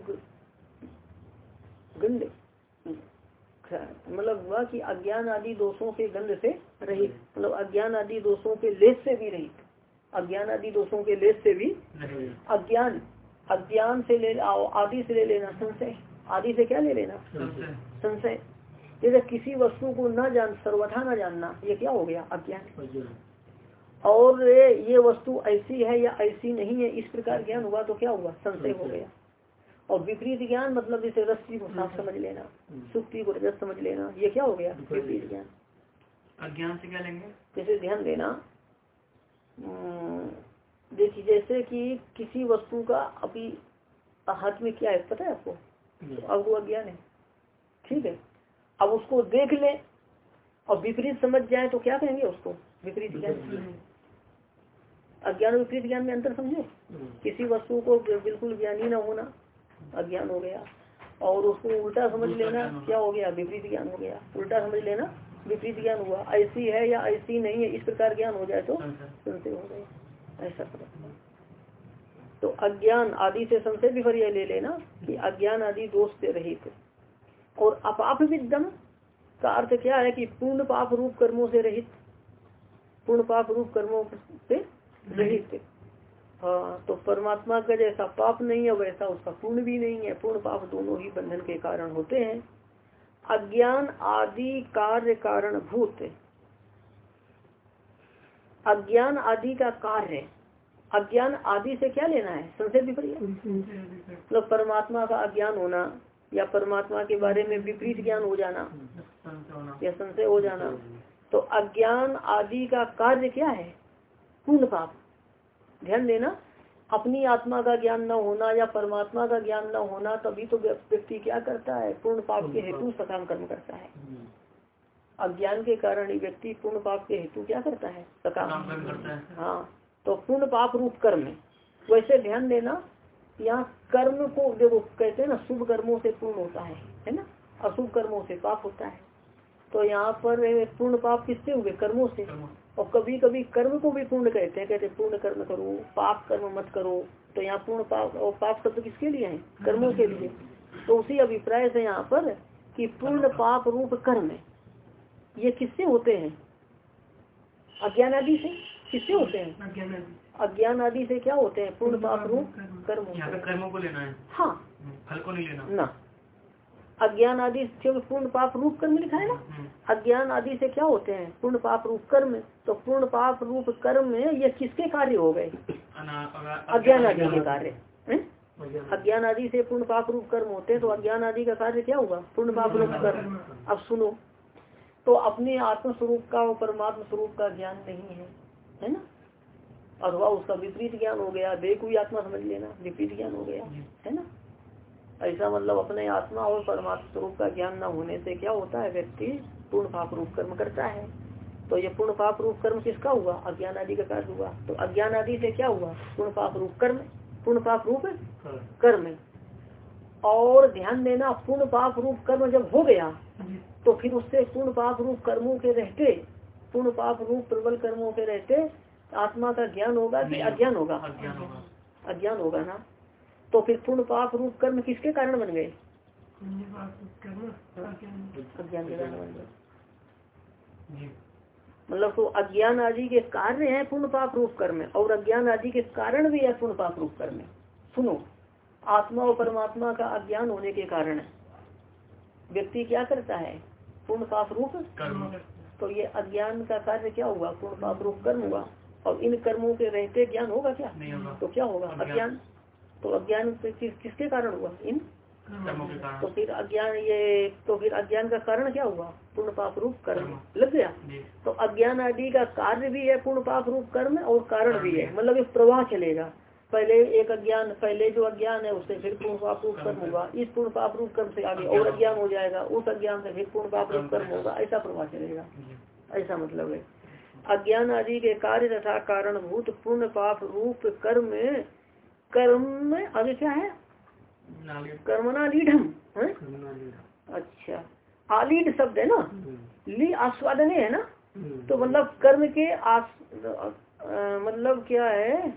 गंध। मतलब हुआ कि अज्ञान आदि दोषों के गंध से रहित। मतलब अज्ञान आदि दोषों के लेस से भी रहित। अज्ञान आदि दोषों के लेस से भी अज्ञान। अज्ञान से ले आओ आदि से ले लेना संशय। आदि से क्या ले लेना? संशय। जैसे किसी वस्तु को न जान सर्वथा न जानना ये क्या हो गया? अज्ञान। और ये वस्तु ऐसी है या ऐसी नहीं है इस प्रकार ज्ञान हुआ तो क्या हुआ? संशय हो गया। और विपरीत ज्ञान मतलब जैसे रस्सी को साफ़ समझ लेना सुक्ति को रजत समझ लेना ये क्या हो गया? विपरीत ज्ञान। अज्ञान से क्या लेंगे? जैसे ध्यान देना अम, देखिए जैसे कि किसी वस्तु का अभी हाथ में क्या है पता है आपको? अब वो अज्ञान है। ठीक है? अब उसको देख ले और विपरीत समझ जाए तो क्या कहेंगे उसको? विपरीत ज्ञान। अज्ञान और विपरीत ज्ञान में अंतर समझे? किसी वस्तु को बिल्कुल ज्ञानी ना होना अज्ञान हो गया। और उसको उल्टा समझ लेना क्या हो गया? विपरीत ज्ञान हो गया। उल्टा समझ लेना विपरीत ज्ञान हुआ। ऐसी है या ऐसी नहीं है इस प्रकार ज्ञान हो जाए तो संशय संशय हो गया ऐसा करो। तो अज्ञान आदि से संशय विपर्य ले लेना कि अज्ञान आदि दोष से रहित और अपाप विद्यम का अर्थ क्या है कि पूर्ण पाप रूप कर्मों से रहित, पूर्ण पाप रूप कर्मों से रहित हाँ। तो परमात्मा का जैसा पाप नहीं है, वैसा उसका पूर्ण भी नहीं है। पूर्ण पाप दोनों ही बंधन के कारण होते हैं। अज्ञान आदि कार्य कारण भूत अज्ञान आदि का कार्य अज्ञान आदि से क्या लेना है? संशय विपरीत मतलब परमात्मा का अज्ञान होना या परमात्मा के बारे में विपरीत ज्ञान हो जाना या संशय हो जाना तो अज्ञान आदि का कार्य क्या है? पूर्ण पाप। ध्यान देना अपनी आत्मा का ज्ञान न होना या परमात्मा का ज्ञान न होना तभी तो व्यक्ति क्या करता है? पूर्ण पाप के हेतु सकाम कर्म करता है। अज्ञान के कारण ही व्यक्ति पूर्ण पाप के हेतु क्या करता है? सकाम। करता है। हाँ तो पूर्ण पाप रूप कर्म है। वैसे ध्यान देना यहाँ कर्म को देखो कहते हैं ना शुभ कर्मों से पूर्ण होता है है ना? अशुभ कर्मों से पाप होता है। तो यहाँ पर पूर्ण पाप किससे हुए? कर्मों से। और कभी कभी कर्म को भी पूर्ण कहते हैं कहते पूर्ण कर्म करो पाप कर्म मत करो। तो यहाँ पूर्ण पाप और पाप शब्द किसके लिए है? कर्मों के लिए। तो उसी अभिप्राय से यहाँ पर कि पूर्ण पाप रूप कर्म ये किससे होते हैं? अज्ञान आदि से? किससे होते हैं? अज्ञान आदि। से क्या होते हैं? पूर्ण पाप रूप कर्म कर्मों को लेना है। हाँ। फल को नहीं लेना। ना। अज्ञान आदि क्योंकि पूर्ण पाप रूप कर्म लिखा है ना? हम्म, अज्ञान आदि से क्या होते हैं? पूर्ण पाप रूप कर्म। तो पूर्ण पाप रूप कर्म में ये किसके कार्य हो गए? अज्ञान आदि के कार्य। हैं? अज्ञान आदि से पूर्ण पाप रूप कर्म होते हैं तो अज्ञान आदि का कार्य क्या हुआ पूर्ण पाप रूप कर्म। अब सुनो तो अपने आत्म स्वरूप का और परमात्म स्वरूप का ज्ञान नहीं है है ना? अथवा उसका विपरीत ज्ञान हो गया को आत्मा समझ लेना विपरीत ज्ञान हो गया है ना? ऐसा मतलब अपने आत्मा और परमात्मा स्वरूप का ज्ञान न होने से क्या होता है व्यक्ति? पूर्ण पाप रूप कर्म करता है। तो ये पूर्ण पाप रूप कर्म किसका हुआ? अज्ञान आदि का कार्य हुआ। तो अज्ञान आदि से क्या हुआ? पूर्ण पाप रूप कर्म। पूर्ण पाप रूप कर्म। और ध्यान देना पूर्ण पाप रूप कर्म जब हो गया तो फिर उससे पूर्ण पाप रूप कर्मों के रहते पूर्ण पाप रूप प्रबल कर्मों के रहते आत्मा का ज्ञान होगा कि अज्ञान होगा? अज्ञान होगा। ना? तो फिर पूर्ण पाप रूप कर्म किसके कारण बन गए? पुण्य पाप करना अज्ञान अज्ञान के कारण बन गए। मतलब तो अज्ञान आदि के कार्य है पूर्ण पाप रूप कर्म और अज्ञान आदि के कारण भी है पूर्ण पाप रूप कर्म सुनो आत्मा और परमात्मा का अज्ञान होने के कारण व्यक्ति क्या करता है? पूर्ण पाप रूप? कर्म। तो ये अज्ञान का कार्य क्या हुआ? पूर्ण पाप रूप कर्म हुआ। और इन कर्मों के रहते ज्ञान होगा क्या? नहीं होगा। तो क्या होगा? अज्ञान। तो अज्ञान किस, किसके कारण हुआ? इन? तो फिर अज्ञान ये तो फिर अज्ञान का कारण क्या हुआ? पूर्ण पाप रूप कर्म। कर्म। लग गया? तो अज्ञान आदि का कार्य भी है पूर्ण पाप रूप कर्म और कारण भी है। मतलब एक प्रवाह चलेगा। पहले एक अज्ञान पहले जो अज्ञान है उससे फिर पूर्ण पाप रूप कर्म होगा। इस पूर्ण पाप रूप कर्म से आगे और अज्ञान हो जाएगा उस अज्ञान से फिर पूर्ण पाप रूप कर्म होगा। ऐसा प्रभाव चलेगा। ऐसा मतलब है। अज्ञान आदि के कार्य तथा कारणभूत पूर्ण पाप रूप कर्म कर्म में आगे क्या है? नाली कर्मना लीढ़म अच्छा। आलीड शब्द है ना? ली आस्वादने है ना? तो मतलब कर्म के आस मतलब क्या है?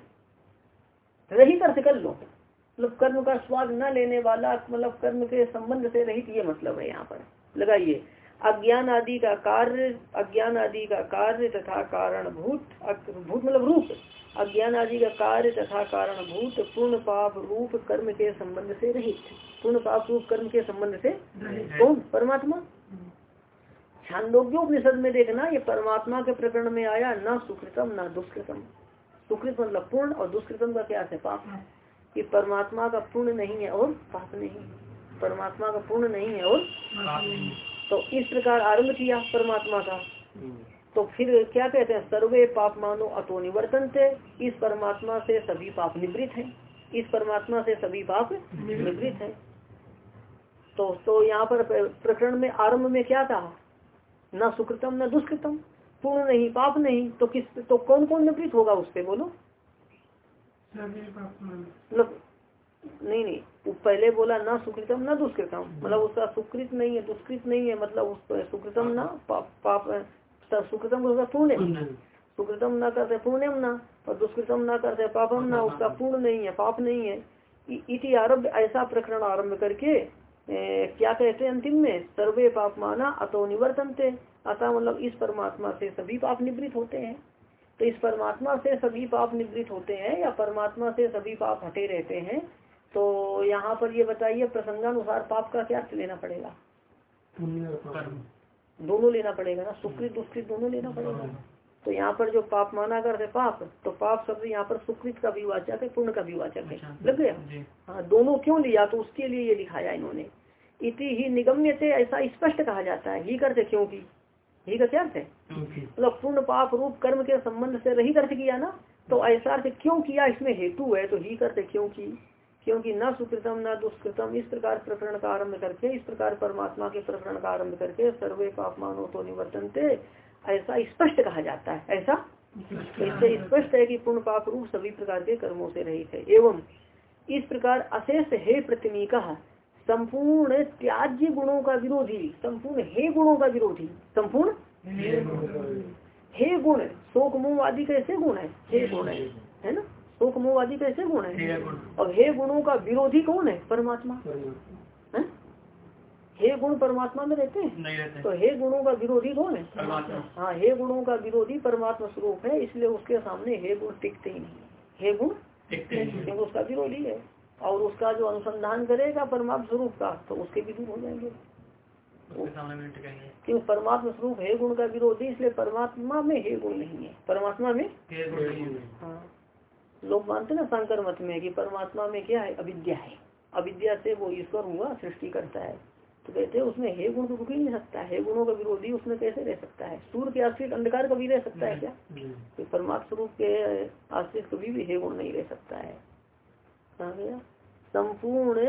रहित अर्थ कर लो। मतलब कर्म का स्वाद न लेने वाला मतलब कर्म के संबंध से रहित ये मतलब है यहाँ पर। लगाइए। अज्ञान आदि का कार्य अज्ञान आदि का कार्य तथा कारण भूत भूत मतलब रूप। अज्ञान आदि का कार्य तथा कारण भूत पूर्ण पाप रूप कर्म के संबंध से रहित। पूर्ण पाप रूप कर्म के संबंध से कौन? परमात्मा। छांदोग्योपनिषद में देखना ये परमात्मा के प्रकरण में आया न सुकृतम न दुष्कृतम। सुकृत मतलब पूर्ण और दुष्कृतम का क्या है? पाप कि परमात्मा का पूर्ण नहीं है और पाप नहीं। परमात्मा का पूर्ण नहीं है और तो इस प्रकार आरंभ किया परमात्मा का। तो फिर क्या कहते हैं? सर्वे पाप मानो अतो निवर्तन थे इस परमात्मा से सभी पाप निवृत्त हैं। इस परमात्मा से सभी पाप निवृत्त हैं। तो तो यहाँ पर प्रकरण में आरंभ में क्या था न सुकृतम न दुष्कृतम। पूर्ण नहीं पाप नहीं तो किस तो कौन कौन निवृत्त होगा उस पे? बोलो। सभी पाप मान मतलब नहीं नहीं वो पहले बोला ना सुकृतम न दुष्कृतम। मतलब उसका सुकृत नहीं है दुष्कृत नहीं है मतलब उस सुकृतम न पाप पाप सुकृतम उसका पुण्य सुकृतम न करते पुण्यम न और दुष्कृतम न करते पापम ना उसका पूर्ण नहीं है पाप नहीं है। इति आरभ ऐसा प्रकरण आरंभ करके ए, क्या कहते हैं अंतिम में? सर्वे पाप माना अतो निवर्तनते। अतः मतलब इस परमात्मा से सभी पाप निवृत्त होते हैं। तो इस परमात्मा से सभी पाप निवृत्त होते हैं या परमात्मा से सभी पाप हटे रहते हैं तो यहाँ पर ये बताइए प्रसंगानुसार पाप का क्या अर्थ लेना पड़ेगा? दोनों लेना पड़ेगा ना? सुकृत दुष्कृत दोनों लेना पड़ेगा? तो यहाँ पर जो पाप माना करते पाप तो पाप शब्द यहाँ पर सुकृत का भी वाचक है पुण्य का भी वाचक है। अच्छा लग गया? हाँ दोनों क्यों लिया? तो उसके लिए ये लिखाया इन्होंने। इति ही निगम्य से ऐसा स्पष्ट कहा जाता है। ही करते क्योंकि ही का क्या अर्थ है मतलब पूर्ण पाप रूप कर्म के संबंध से रही अर्थ किया ना तो ऐसा अर्थ क्यों किया? इसमें हेतु है तो ही करते क्यों की क्योंकि न सुकृतम न दुष्कृतम इस प्रकार प्रकरण का आरंभ करके इस प्रकार परमात्मा के प्रकरण का आरंभ करके सर्वे पापमानो तो निवर्तनते ऐसा स्पष्ट कहा जाता है। ऐसा? इससे स्पष्ट है कि पूर्ण पाप रूप सभी प्रकार के कर्मों से रहित है। एवं इस प्रकार अशेष हे प्रतिनिका संपूर्ण त्याज्य गुणों का विरोधी संपूर्ण हे गुणों का विरोधी संपूर्ण? हे गुण शोक मोह आदि कैसे गुण है? हे गुण। है है ना? शोक मोह आदि कैसे गुण है? और हे गुणों का विरोधी कौन है? परमात्मा। है? हे गुण परमात्मा में रहते हैं? नहीं रहते। तो हे गुणों का विरोधी कौन है? परमात्मा। हाँ हे गुणों का विरोधी परमात्मा स्वरूप है इसलिए उसके सामने हे गुण टिकते ही नहीं हे। गुण? टिकते नहीं उसका विरोधी है। और उसका जो अनुसंधान करेगा परमात्म स्वरूप का तो उसके भी दूर हो जाएँगे। क्योंकि परमात्मा स्वरूप है गुण का विरोधी इसलिए परमात्मा में हे गुण नहीं है। परमात्मा में ये गुण नहीं है। हाँ। लोग मानते ना शंकर मत में कि परमात्मा में क्या है? अविद्या है। अविद्या से वो ईश्वर हुआ सृष्टि करता है। तो कहते हैं उसमें हे गुण तो रुक ही नहीं सकता है। गुणों का विरोधी उसमें कैसे रह सकता है? सूर्य के आश्रित अंधकार कभी रह सकता है क्या? तो परमात्मा स्वरूप के आश्रित कभी भी हे गुण नहीं रह सकता है। कहाँ गया संपूर्ण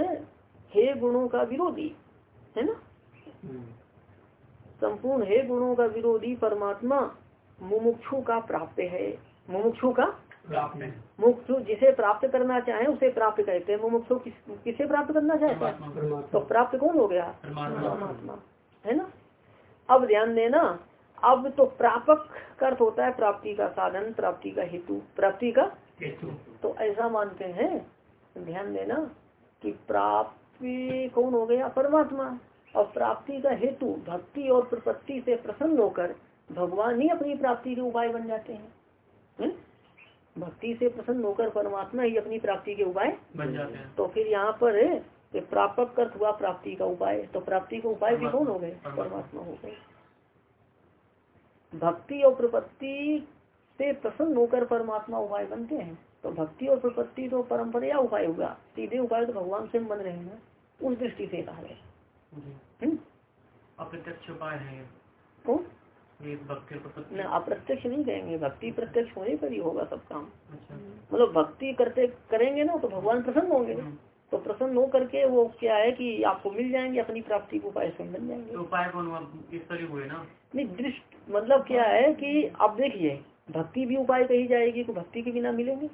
हे गुणों का विरोधी है ना? संपूर्ण हे गुणों का विरोधी परमात्मा मुमुक्षु का प्राप्त है। मुमुक्षु का? मुमुक्षु जिसे प्राप्त करना चाहे उसे प्राप्त कहते हैं। मुमुक्षु किस, किसे प्राप्त करना चाहता है? तो प्राप्त कौन हो गया? परमात्मा। परमात्मा है ना? अब ध्यान देना अब तो प्रापक का अर्थ होता है प्राप्ति का साधन प्राप्ति का हेतु प्राप्ति का हेतु। तो ऐसा मानते हैं ध्यान देना कि प्राप्ति कौन हो गया? परमात्मा। और प्राप्ति का हेतु भक्ति और प्रपत्ति से प्रसन्न होकर भगवान ही अपनी प्राप्ति के उपाय बन जाते हैं? भक्ति से प्रसन्न होकर परमात्मा ही अपनी प्राप्ति के उपाय बन जाते हैं। तो फिर यहाँ पर कि प्रापक अर्थ हुआ प्राप्ति का उपाय। तो प्राप्ति का उपाय भी कौन हो गए? परमात्मा। परमात्मा हो गए। भक्ति और प्रपत्ति से प्रसन्न होकर परमात्मा उपाय बनते हैं। तो भक्ति और प्रपत्ति तो परंपरा उपाय होगा सीधे उपाय तो भगवान से बन रहे हैं ना। उस दृष्टि से कहा है जी। हम्म? अप्रत्यक्ष उपाय है। ये। भक्ति प्रपत्ति अप्रत्यक्ष नहीं कहेंगे। भक्ति प्रत्यक्ष होने पर ही होगा सब काम। अच्छा। मतलब भक्ति करते करेंगे ना तो भगवान प्रसन्न होंगे। हम्म। तो प्रसन्न हो करके वो क्या है कि आपको मिल जाएँगे अपनी प्राप्ति को उपाय स्वयं बन जाएँगे। तो उपाय कौन हुआ? इस तरह हुए ना। नहीं दृष्ट मतलब क्या है कि आप देखिए भक्ति भी उपाय कही जाएगी तो भक्ति के बिना मिलेंगे।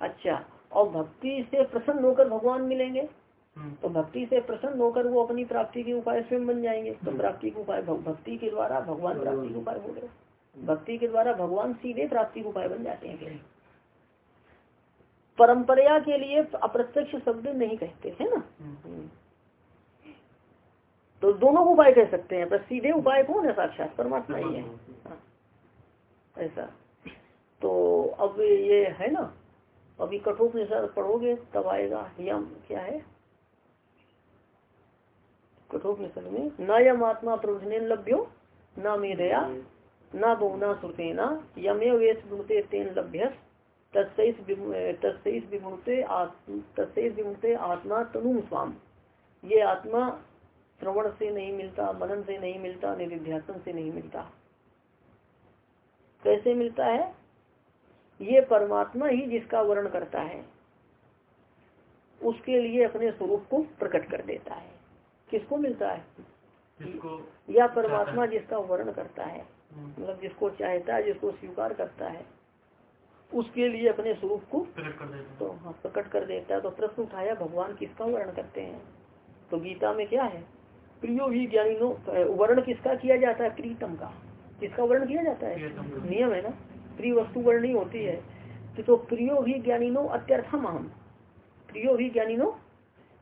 अच्छा और भक्ति से प्रसन्न होकर भगवान मिलेंगे? हम्म। तो भक्ति से प्रसन्न होकर वो अपनी प्राप्ति के उपाय स्वयं बन जाएँगे। तो प्राप्ति के उपाय भक्ति के द्वारा भगवान प्राप्ति के उपाय हो गए। भक्ति के द्वारा भगवान सीधे प्राप्ति के उपाय बन जाते हैं। फिर परंपरा के लिए अप्रत्यक्ष शब्द नहीं कहते है ना? हम्म। तो दोनों उपाय कह सकते हैं पर सीधे उपाय कौन है साक्षात? परमात्मा है हाँ। ऐसा। तो अब ये है ना? अभी कठोपनिषद पढ़ोगे, तब आएगा यम। क्या है? कठोपनिषद में न यम आत्मा प्रवचने लभ्यो, न मेधया, न बहुना श्रुतेना यमे वेश गुणते तेन लभ्य विमुणते आत्मा तनु स्वाम। ये आत्मा श्रवण से नहीं मिलता, मनन से नहीं मिलता, निधिध्यासन से नहीं मिलता। कैसे मिलता है? ये परमात्मा ही जिसका वर्ण करता है उसके लिए अपने स्वरूप को प्रकट कर देता है। किसको मिलता है? या परमात्मा जिसका वर्ण करता है हम्म, मतलब जिसको चाहता है जिसको स्वीकार करता है उसके लिए अपने स्वरूप को प्रकट कर देते तो हाँ, प्रकट कर देता है। तो प्रश्न उठाया भगवान किसका वर्ण करते हैं? तो गीता में क्या है? प्रियो भी ज्ञानी वर्ण किसका किया जाता है? प्रीतम का। किसका वर्ण किया जाता है? नियम है ना? प्रिय वस्तु वर्ण नहीं होती है। कि तो प्रियो ही ज्ञानीनो अत्यर्थम अहम। प्रियो ही ज्ञानीनो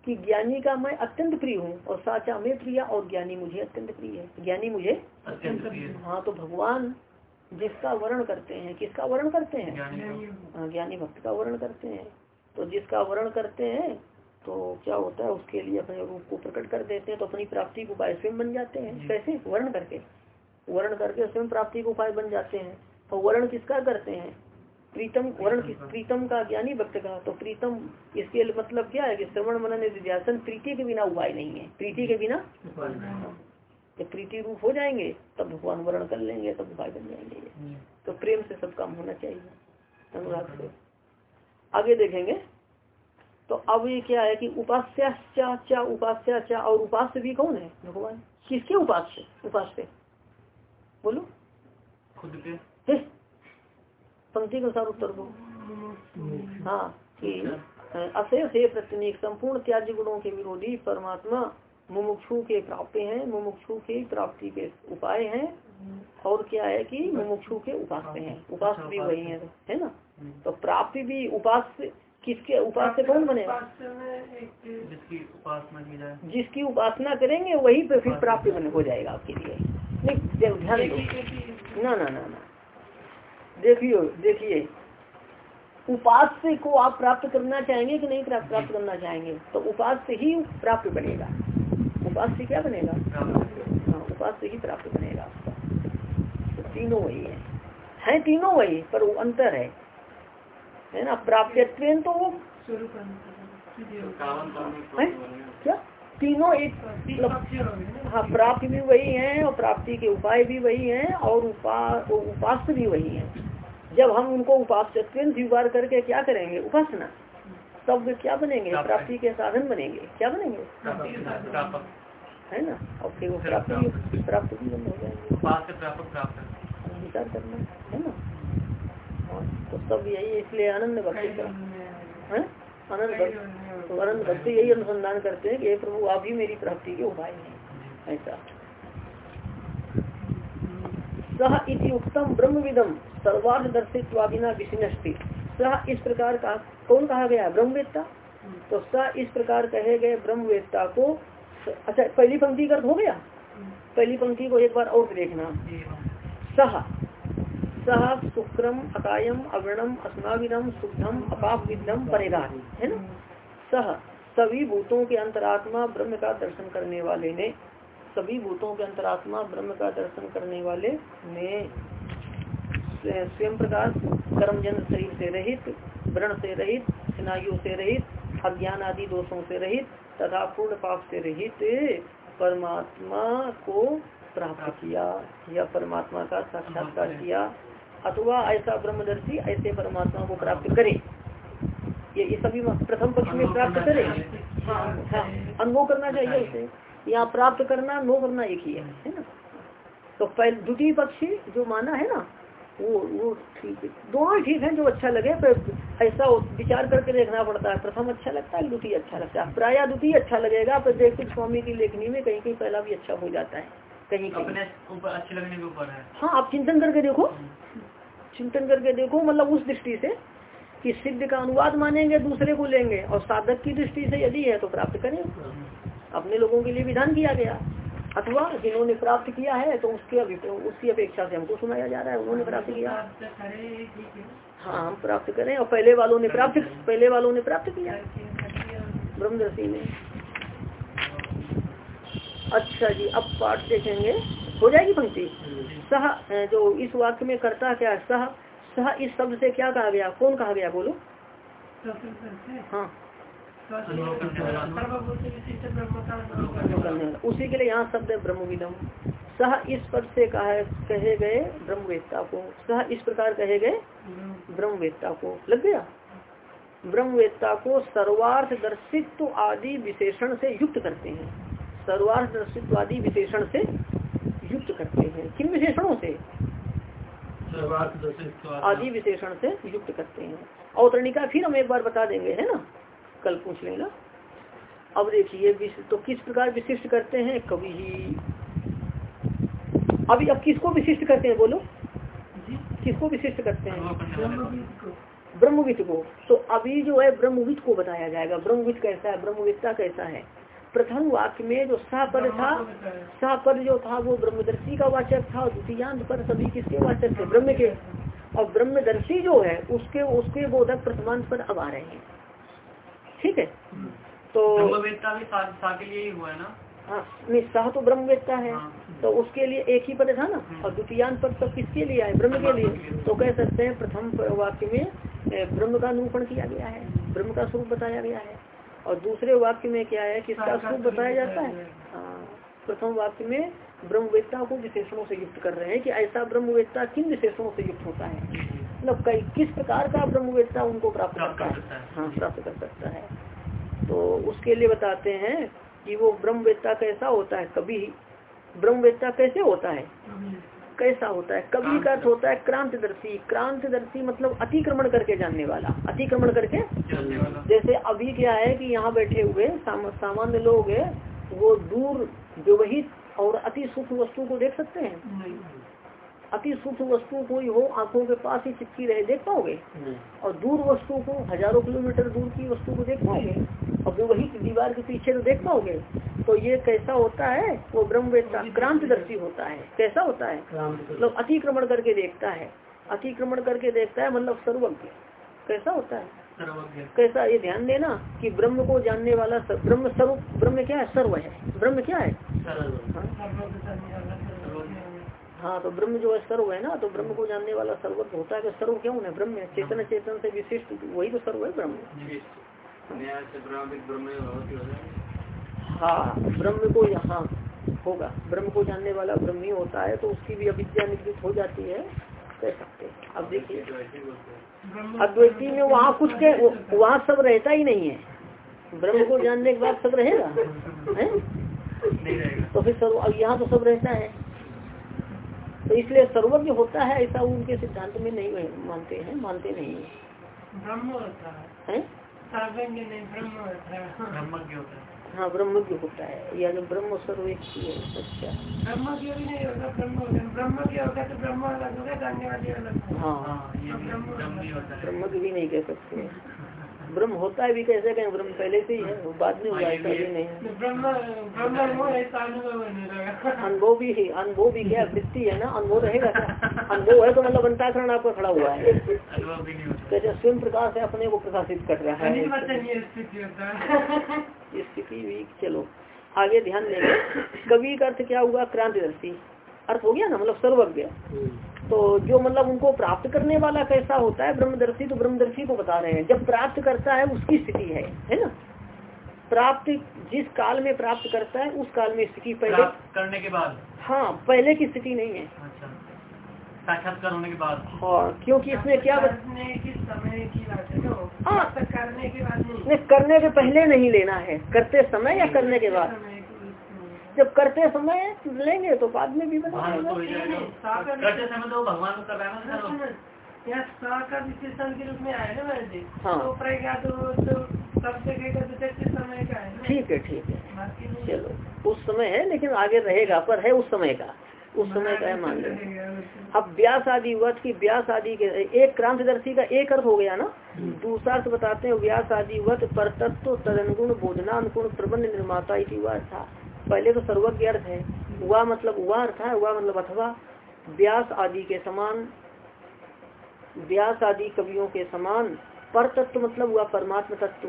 कि ज्ञानी का मैं अत्यंत प्रिय हूँ और साचा में प्रिया और ज्ञानी मुझे अत्यंत प्रिय है। ज्ञानी मुझे अत्यंत प्रिय हाँ। तो भगवान जिसका वर्ण करते हैं किसका वर्ण करते हैं? ज्ञानी हाँ, ज्ञानी भक्त का वर्ण करते हैं। तो जिसका वर्ण करते हैं तो क्या होता है उसके लिए अपने रूप को प्रकट कर देते हैं तो अपनी प्राप्ति को उपाय स्वयं बन जाते हैं। कैसे? वर्ण करके। वर्ण करके स्वयं प्राप्ति को उपाय बन जाते हैं। तो वर्ण किसका करते हैं? प्रीतम वर्ण किस प्रीतम। का ज्ञानी भक्त का। तो प्रीतम इसके मतलब क्या है कि श्रवण मनन निध्यासन प्रीति के बिना उपाय नहीं है। प्रीति के बिना जब प्रीति रूप हो जाएँगे तब भगवान वर्ण कर लेंगे तब उपाय बन जाएँगे। हम्म, तो प्रेम से सब काम होना चाहिए अनुराग से। आगे देखेंगे। तो अब ये क्या है कि उपास्या उपास्या और उपास्य भी कौन है? भगवान। किसके उपास्य? उपास्य। बोलो। खुद के पंक्ति के अनुसार उत्तर दो। हाँ कि अशेष है प्रत्यनिक संपूर्ण त्याज्य गुणों के विरोधी परमात्मा मुमुक्षु के प्राप्त हैं मुमुक्षु के प्राप्ति के उपाय हैं। और क्या है कि मुमुक्षु के उपास्य हैं। उपास भी वही है है ना? हम्म, तो प्राप्ति भी उपास्य किसके कौन बनेगा में एक जिसकी उपासना जिसकी उपासना करेंगे वही फिर प्राप्ति बने हो जाएगा आपके लिए। नहीं ध्यान- दो। ना ना ना ना। देखिए। देखिए उपास्य को आप प्राप्त करना चाहेंगे कि नहीं प्राप्त प्राप्त करना चाहेंगे? तो उपास्य ही प्राप्त बनेगा। उपास्य क्या बनेगा? हाँ उपास्य ही प्राप्त बनेगा। आपका तो तीनों वही है। हैं तीनों वही पर वो अंतर है। है ना? प्राप्यत्व तो वो क्या? तीनों एक मतलब हो हाँ प्राप्ति भी वही है और प्राप्ति के उपाय भी वही है और उपा उपास्य भी वही है। जब हम उनको उपास स्वीकार करके क्या करेंगे? उपासना। तब वे क्या बनेंगे? प्राप्ति। के साधन बनेंगे। क्या बनेंगे? है ना? और फिर वो प्राप्ति प्राप्ति। भी बंद हो जाएँगे। उपास से प्रापक प्राप्त। विचार करना है ना? हाँ, तो सब यही इसलिए आनंद भक्ति का। है? आनंद भक्ति यही अनुसंधान करते हैं कि प्रभु, आप ही मेरी प्राप्ति के उपाय हैं। ऐसा। सह इति उत्तम ब्रह्म विदम सर्वार्थ दर्शित्वादिना विशिनष्टि सह इस प्रकार का कौन कहा गया? ब्रह्मवेत्ता? तो सह इस प्रकार कहे गए ब्रह्मवेत्ता को अच्छा पहली पंक्ति का हो गया? पहली पंक्ति को एक बार और देखना। सह। सह शुक्रम अकायम, अवर्णम अस्नाविनम शुद्धम अपाप विद्यम परेगा है ना? सह सभी भूतों के अंतरात्मा ब्रह्म का दर्शन करने वाले ने, सभी भूतों के अंतरात्मा ब्रह्म का दर्शन करने वाले ने, स्वयं प्रकाश कर्मजन्य शरीर से रहित, व्रण से रहित, स्नायु से रहित, अज्ञान आदि दोषों से रहित, तथा पूर्ण पाप से रहित परमात्मा को प्राप्त किया, या परमात्मा का साक्षात्कार किया अथवा ऐसा ब्रह्मदर्शी ऐसे परमात्मा को प्राप्त करे। ये ये सभी प्रथम पक्ष में प्राप्त करे। हाँ हाँ अनुभव करना चाहिए। उसे। यहाँ प्राप्त करना नो करना एक ही है है ना? तो पहले द्वितीय पक्षी जो माना है ना वो वो ठीक है। दोनों ही ठीक है जो अच्छा लगे पर ऐसा विचार करके देखना पड़ता है। प्रथम अच्छा लगता है द्वितीय अच्छा लगता है। प्राय द्वितीय अच्छा लगेगा पर देखिए स्वामी की लेखनी में कहीं कहीं पहला भी अच्छा हो जाता है। कहीं अपने ऊपर अच्छे लगने के ऊपर है। हाँ आप चिंतन करके देखो। चिंतन करके देखो मतलब उस दृष्टि से कि सिद्ध का अनुवाद मानेंगे दूसरे को लेंगे और साधक की दृष्टि से यदि है तो प्राप्त करें। अपने लोगों के लिए विधान किया गया। अथवा जिन्होंने प्राप्त किया है तो उसके उसकी अपेक्षा से हमको सुनाया जा रहा है उन्होंने प्राप्त किया। है। हाँ हम प्राप्त करें और पहले वालों ने प्राप्त पहले वालों ने प्राप्त किया। ब्रह्मदर्शी ने अच्छा जी, अब पाठ देखेंगे। हो जाएगी पंक्ति? सह जो इस वाक्य में करता क्या सह सह इस शब्द से क्या कहा गया? कौन कहा गया? बोलो। हाँ। उसी के लिए यहाँ शब्द है ब्रह्मविदम। सह इस पद से कहा, कहे गए ब्रह्मवेत्ता को। सह इस प्रकार कहे गए ब्रह्मवेत्ता को। लग गया? ब्रह्मवेत्ता को सर्वार्थ दर्शित्व आदि विशेषण से युक्त करते हैं। सर्वार्थ दर्शित्व आदि विशेषण से युक्त करते हैं। किन विशेषणों से? आदि विशेषण से युक्त करते हैं। अवतरणिका फिर हम एक बार बता देंगे है ना? कल पूछ लेना अब देखिए तो किस प्रकार विशिष्ट करते हैं? कवि ही। अभी अब किसको विशिष्ट करते हैं बोलो? किसको विशिष्ट करते हैं? ब्रह्मविद को। तो अभी जो है ब्रह्मविद को बताया जाएगा। ब्रह्मविद कैसा है? ब्रह्मविदता कैसा है? प्रथम वाक्य में जो सा पद था सा पद जो था वो ब्रह्मदर्शी का वाचक था और द्वितीयांत पद सभी किसके वाचक थे? ब्रह्म के। और ब्रह्मदर्शी जो है उसके उसके बोधक प्रथमांत पद अब आ रहे हैं। ठीक है? तो ब्रह्मवेत्ता भी सा, सा के लिए ही हुआ है ना? हाँ नहीं सह तो ब्रह्मवेत्ता है। हाँ। तो उसके लिए एक ही पद था ना? और द्वितीयांत पद सब किसके लिए आए? ब्रह्म के लिए। तो कह सकते हैं प्रथम वाक्य में ब्रह्म का निरूपण किया गया है। ब्रह्म का स्वरूप बताया गया है। और दूसरे वाक्य में क्या है किसका स्वरूप बताया जाता है? हाँ, प्रथम वाक्य में ब्रह्मवेत्ता को विशेषणों से युक्त कर रहे हैं कि ऐसा ब्रह्मवेत्ता किन विशेषणों से युक्त होता है? मतलब कई किस प्रकार का ब्रह्मवेत्ता उनको प्राप्त करता कर है? सकता है। हाँ प्राप्त कर सकता है। तो उसके लिए बताते हैं कि वो ब्रह्मवेत्ता कैसा होता है? कभी ब्रह्मवेत्ता कैसे होता है? कैसा होता है? कवि का अर्थ होता है क्रांतदर्शी। क्रांतदर्शी मतलब अतिक्रमण करके जानने वाला। अतिक्रमण करके जानने वाला। जैसे अभी क्या है कि यहाँ बैठे हुए साम, सामान्य लोग है वो दूर व्यवहित और अति सूक्ष्म वस्तु को देख सकते हैं? अति सूक्ष्म वस्तु कोई हो आँखों के पास ही चिपकी रहे देख पाओगे? और दूर वस्तु को हज़ारों किलोमीटर दूर की वस्तु को देख पाओगे? और वो वही दीवार के पीछे तो देख पाओगे? तो ये कैसा होता है? वो ब्रह्मवेत्ता क्रांतदर्शी होता है। कैसा होता है? मतलब अतिक्रमण करके देखता है। अतिक्रमण करके देखता है मतलब सर्वज्ञ। कैसा होता है? कैसा? ये ध्यान देना कि ब्रह्म को जानने वाला ब्रह्म सर्व ब्रह्म क्या है? सर्व है। ब्रह्म क्या है? सर्व हाँ? तो ब्रह्म जो है सर्व है ना तो ब्रह्म को जानने वाला सर्वज्ञ होता है कि सर्व क्यों है ब्रह्म चेतन चेतन से विशिष्ट वही तो सर्व है ब्रह्म। हो ब्रह्म को यहाँ होगा। ब्रह्म को जानने वाला ब्रह्म ही होता है तो उसकी भी अविद्या निवृत्त हो जाती है। कह सकते हैं। अब देखिए। तो अद्वैती में वहाँ कुछ के वहाँ सब रहता ही नहीं है। ब्रह्म को जानने के बाद सब रहेगा? है? रहेगा। तो फिर सर्व अब यहाँ तो सब रहता है। तो इसलिए सर्वज्ञ होता है ऐसा उनके सिद्धांत में नहीं मानते हैं मानते नहीं है। ब्रह्म होता है। हैं? ब्रह्म होता होता है। हाँ ब्रह्मज्ञ होता है या जो ब्रह्म सर्व एक ही है अच्छा ब्रह्म क्यों भी नहीं होगा ब्रह्म होगा ब्रह्म होगा तो ब्रह्म अलग होगा अलग हाँ। हाँ। ब्रह्म होता ब्रह्म भी नहीं कह सकते। ब्रह्म होता है भी कैसे कहें ब्रह्म पहले से ही है वो बाद में हुआ ऐसा भी नहीं है। तो अनुभव नहीं अनुभव भी है अनुभव भी क्या वृत्ति है ना अनुभव रहेगा क्या? अनुभव है तो मतलब अंताकरण आपका खड़ा हुआ है। अनुभव भी नहीं होता। कैसे स्वयं प्रकाश है अपने को प्रकाशित कर रहा है। स्थिति है। भी चलो आगे ध्यान देंगे। कवि का अर्थ क्या हुआ? क्रांतिदर्शी। अर्थ हो गया ना मतलब सर्वज्ञ तो जो मतलब उनको प्राप्त करने वाला कैसा होता है ब्रह्मदर्शी तो ब्रह्मदर्शी को बता रहे हैं। जब प्राप्त करता है उसकी स्थिति है है ना? प्राप्त जिस काल में प्राप्त करता है उस काल में स्थिति पहले प्राप्त करने के बाद? हाँ पहले की स्थिति नहीं है। अच्छा। साक्षात्कार होने के बाद? हाँ क्योंकि इसमें क्या. करने की समय की बात है तो हाँ। प्राप्त करने के बाद नहीं। करने के पहले नहीं लेना है। करते समय या करने के बाद। जब करते समय लेंगे तो बाद में भी बना तो हो करते समय तो भगवान को है विशेषण के रूप में आया ना मैंने जी? हाँ। तो प्रज्ञा तो तो है ठीक है ठीक है। चलो उस समय है लेकिन आगे रहेगा पर है उस समय का। उस समय का है मान लेंगे अब व्यास आदि वत की व्यास आदि के एक क्रांतिदर्शी का एक अर्थ हो गया ना। दूसरा अर्थ बताते हैं व्यास आदि वत पर तत्व तदनुगुण बोधनानुगुण प्रबंध निर्माता इति था। पहले तो सर्वज्ञ अर्थ है। वह मतलब हुआ अर्थ है वह मतलब अथवा। व्यास आदि के समान व्यास आदि कवियों के समान पर तत्व मतलब हुआ परमात्मा तत्व।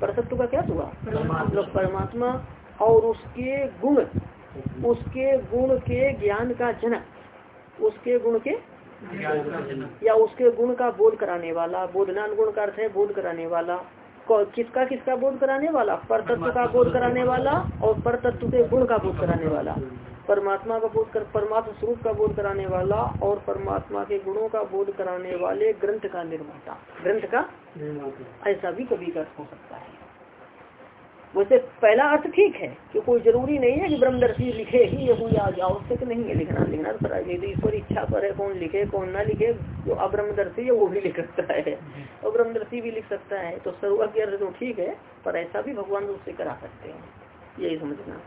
पर तत्व का क्या हुआ? मतलब परमात्मा और उसके गुण उसके गुण के ज्ञान का जनक उसके गुण के ज्ञान का जनक। या उसके गुण का बोध कराने वाला बोधनान गुण का अर्थ है बोध कराने वाला। किसका किसका बोध कराने वाला? पर तत्व का बोध कराने वाला और पर तत्व के गुण का बोध कराने वाला। परमात्मा का बोध कर परमात्मा स्वरूप का बोध कराने वाला और परमात्मा के गुणों का बोध कराने वाले ग्रंथ का निर्माता। ग्रंथ का ऐसा भी कभी कर हो सकता है। वैसे पहला अर्थ ठीक है कि कोई ज़रूरी नहीं है कि ब्रह्मदर्शी लिखे ही ये कोई आवश्यक नहीं है लिखना लिखना तो ईश्वर इच्छा पर है कौन लिखे कौन ना लिखे जो अब्रह्मदर्शी है वो भी लिख सकता है। और ब्रह्मदर्शी भी लिख सकता है तो सर्वज्ञ अर्थ तो ठीक है पर ऐसा भी भगवान रूप से करा सकते हैं। यही समझना।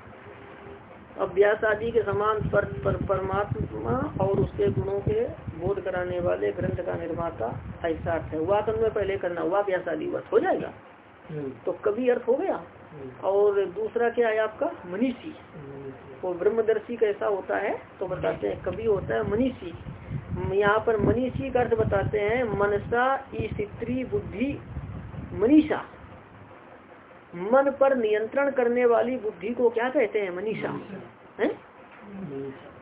अभ्यास आदि के समान पर, पर परमात्मा और उसके गुणों के बोध कराने वाले ग्रंथ का निर्माता ऐसा अर्थ है। वाक में पहले करना हुआ अभ्यास आदि वर्ष हो जाएगा। तो कभी अर्थ हो गया? और दूसरा क्या है आपका? मनीषी। वो ब्रह्मदर्शी कैसा होता है तो बताते हैं कभी होता है मनीषी। यहाँ पर मनीषी का अर्थ बताते हैं मनसा ईसित्री बुद्धि मनीषा। मन पर नियंत्रण करने वाली बुद्धि को क्या कहते हैं मनीषा? है?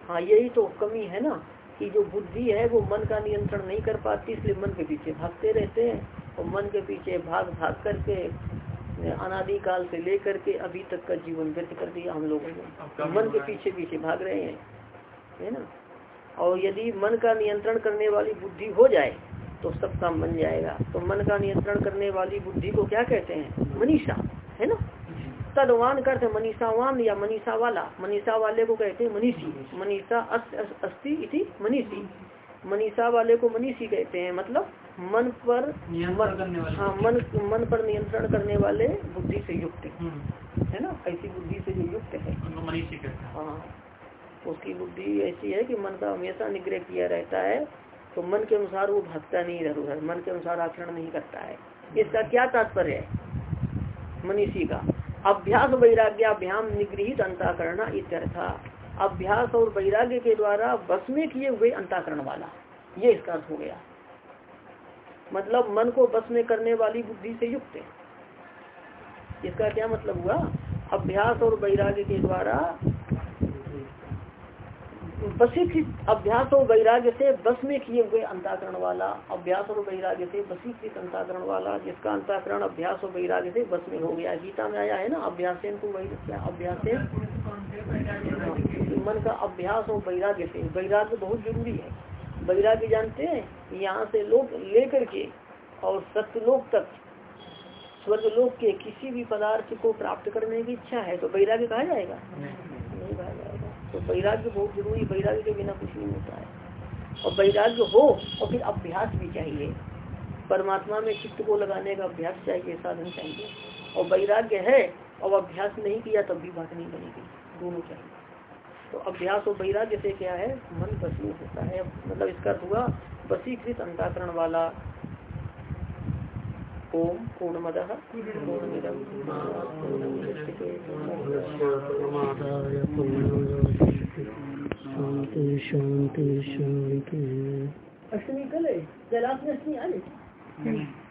हाँ यही तो कमी है ना कि जो बुद्धि है वो मन का नियंत्रण नहीं कर पाती इसलिए मन के पीछे भागते रहते हैं। और मन के पीछे भाग भाग करके अनादि काल से लेकर के अभी तक का जीवन व्यर्थ कर दिया हम लोगों ने। मन के पीछे पीछे भाग रहे हैं है ना? और यदि मन का नियंत्रण करने वाली बुद्धि हो जाए तो सब काम बन जाएगा। तो मन का नियंत्रण करने वाली बुद्धि को क्या कहते हैं? मनीषा है ना? तदवान करते मनीषावान या मनीषा वाला मनीषा वाले को कहते हैं मनीषी। मनीषा अस्ति इति मनीषी। मनीषा वाले को मनीषी कहते हैं मतलब मन पर नियंत्रण करने वाले हाँ मन मन पर नियंत्रण करने वाले बुद्धि से युक्त हम्म, है ना? ऐसी बुद्धि से जो युक्त है। हैं। उसकी बुद्धि ऐसी है कि मन का हमेशा निग्रह किया रहता है तो मन के अनुसार वो भागता नहीं इधर उधर मन के अनुसार आचरण नहीं करता है। इसका क्या तात्पर्य है? मनीषी का अभ्यास वैराग्य वैराग्याभ्याम निगृहित अंताकरण इत्यर्थ। अभ्यास और वैराग्य के द्वारा बस में किए हुए अंताकरण वाला। ये इसका अर्थ हो गया। मतलब मन को बस में करने वाली बुद्धि से युक्त है। इसका क्या मतलब हुआ? अभ्यास और वैराग्य के द्वारा वसीकृत अभ्यास और वैराग्य से बस में किए हुए अंताकरण वाला, अभ्यास और वैराग्य से वसीकृत अंताकरण वाला, जिसका अंताकरण अभ्यास और वैराग्य से बस में हो गया। गीता में आया है ना अभ्यास को अभ्यास मन का अभ्यास और वैराग्य से, वैराग्य बहुत ज़रूरी है। वैराग्य जानते हैं, यहाँ से लोग लेकर के और सत्यलोक तक, स्वर्गलोक के किसी भी पदार्थ को प्राप्त करने की इच्छा है तो वैराग्य कहा जाएगा? नहीं कहा जाएगा। तो वैराग्य बहुत ज़रूरी वैराग्य के बिना कुछ नहीं होता है। और वैराग्य हो, और फिर अभ्यास भी चाहिए। परमात्मा में चित्त को लगाने का अभ्यास चाहिए, साधन चाहिए। और वैराग्य है, और अभ्यास नहीं किया, तब भी बात नहीं बनेगी। दोनों चाहिए। तो अभ्यास और वैराग्य से क्या है? मन बसी होता है। मतलब इसका हुआ वसीकृत अंताकरण वाला। ओम पूर्णमद पूर्णमिदम शांति शांति शांति। अष्टमी कल है। कैलाश में अष्टमी आज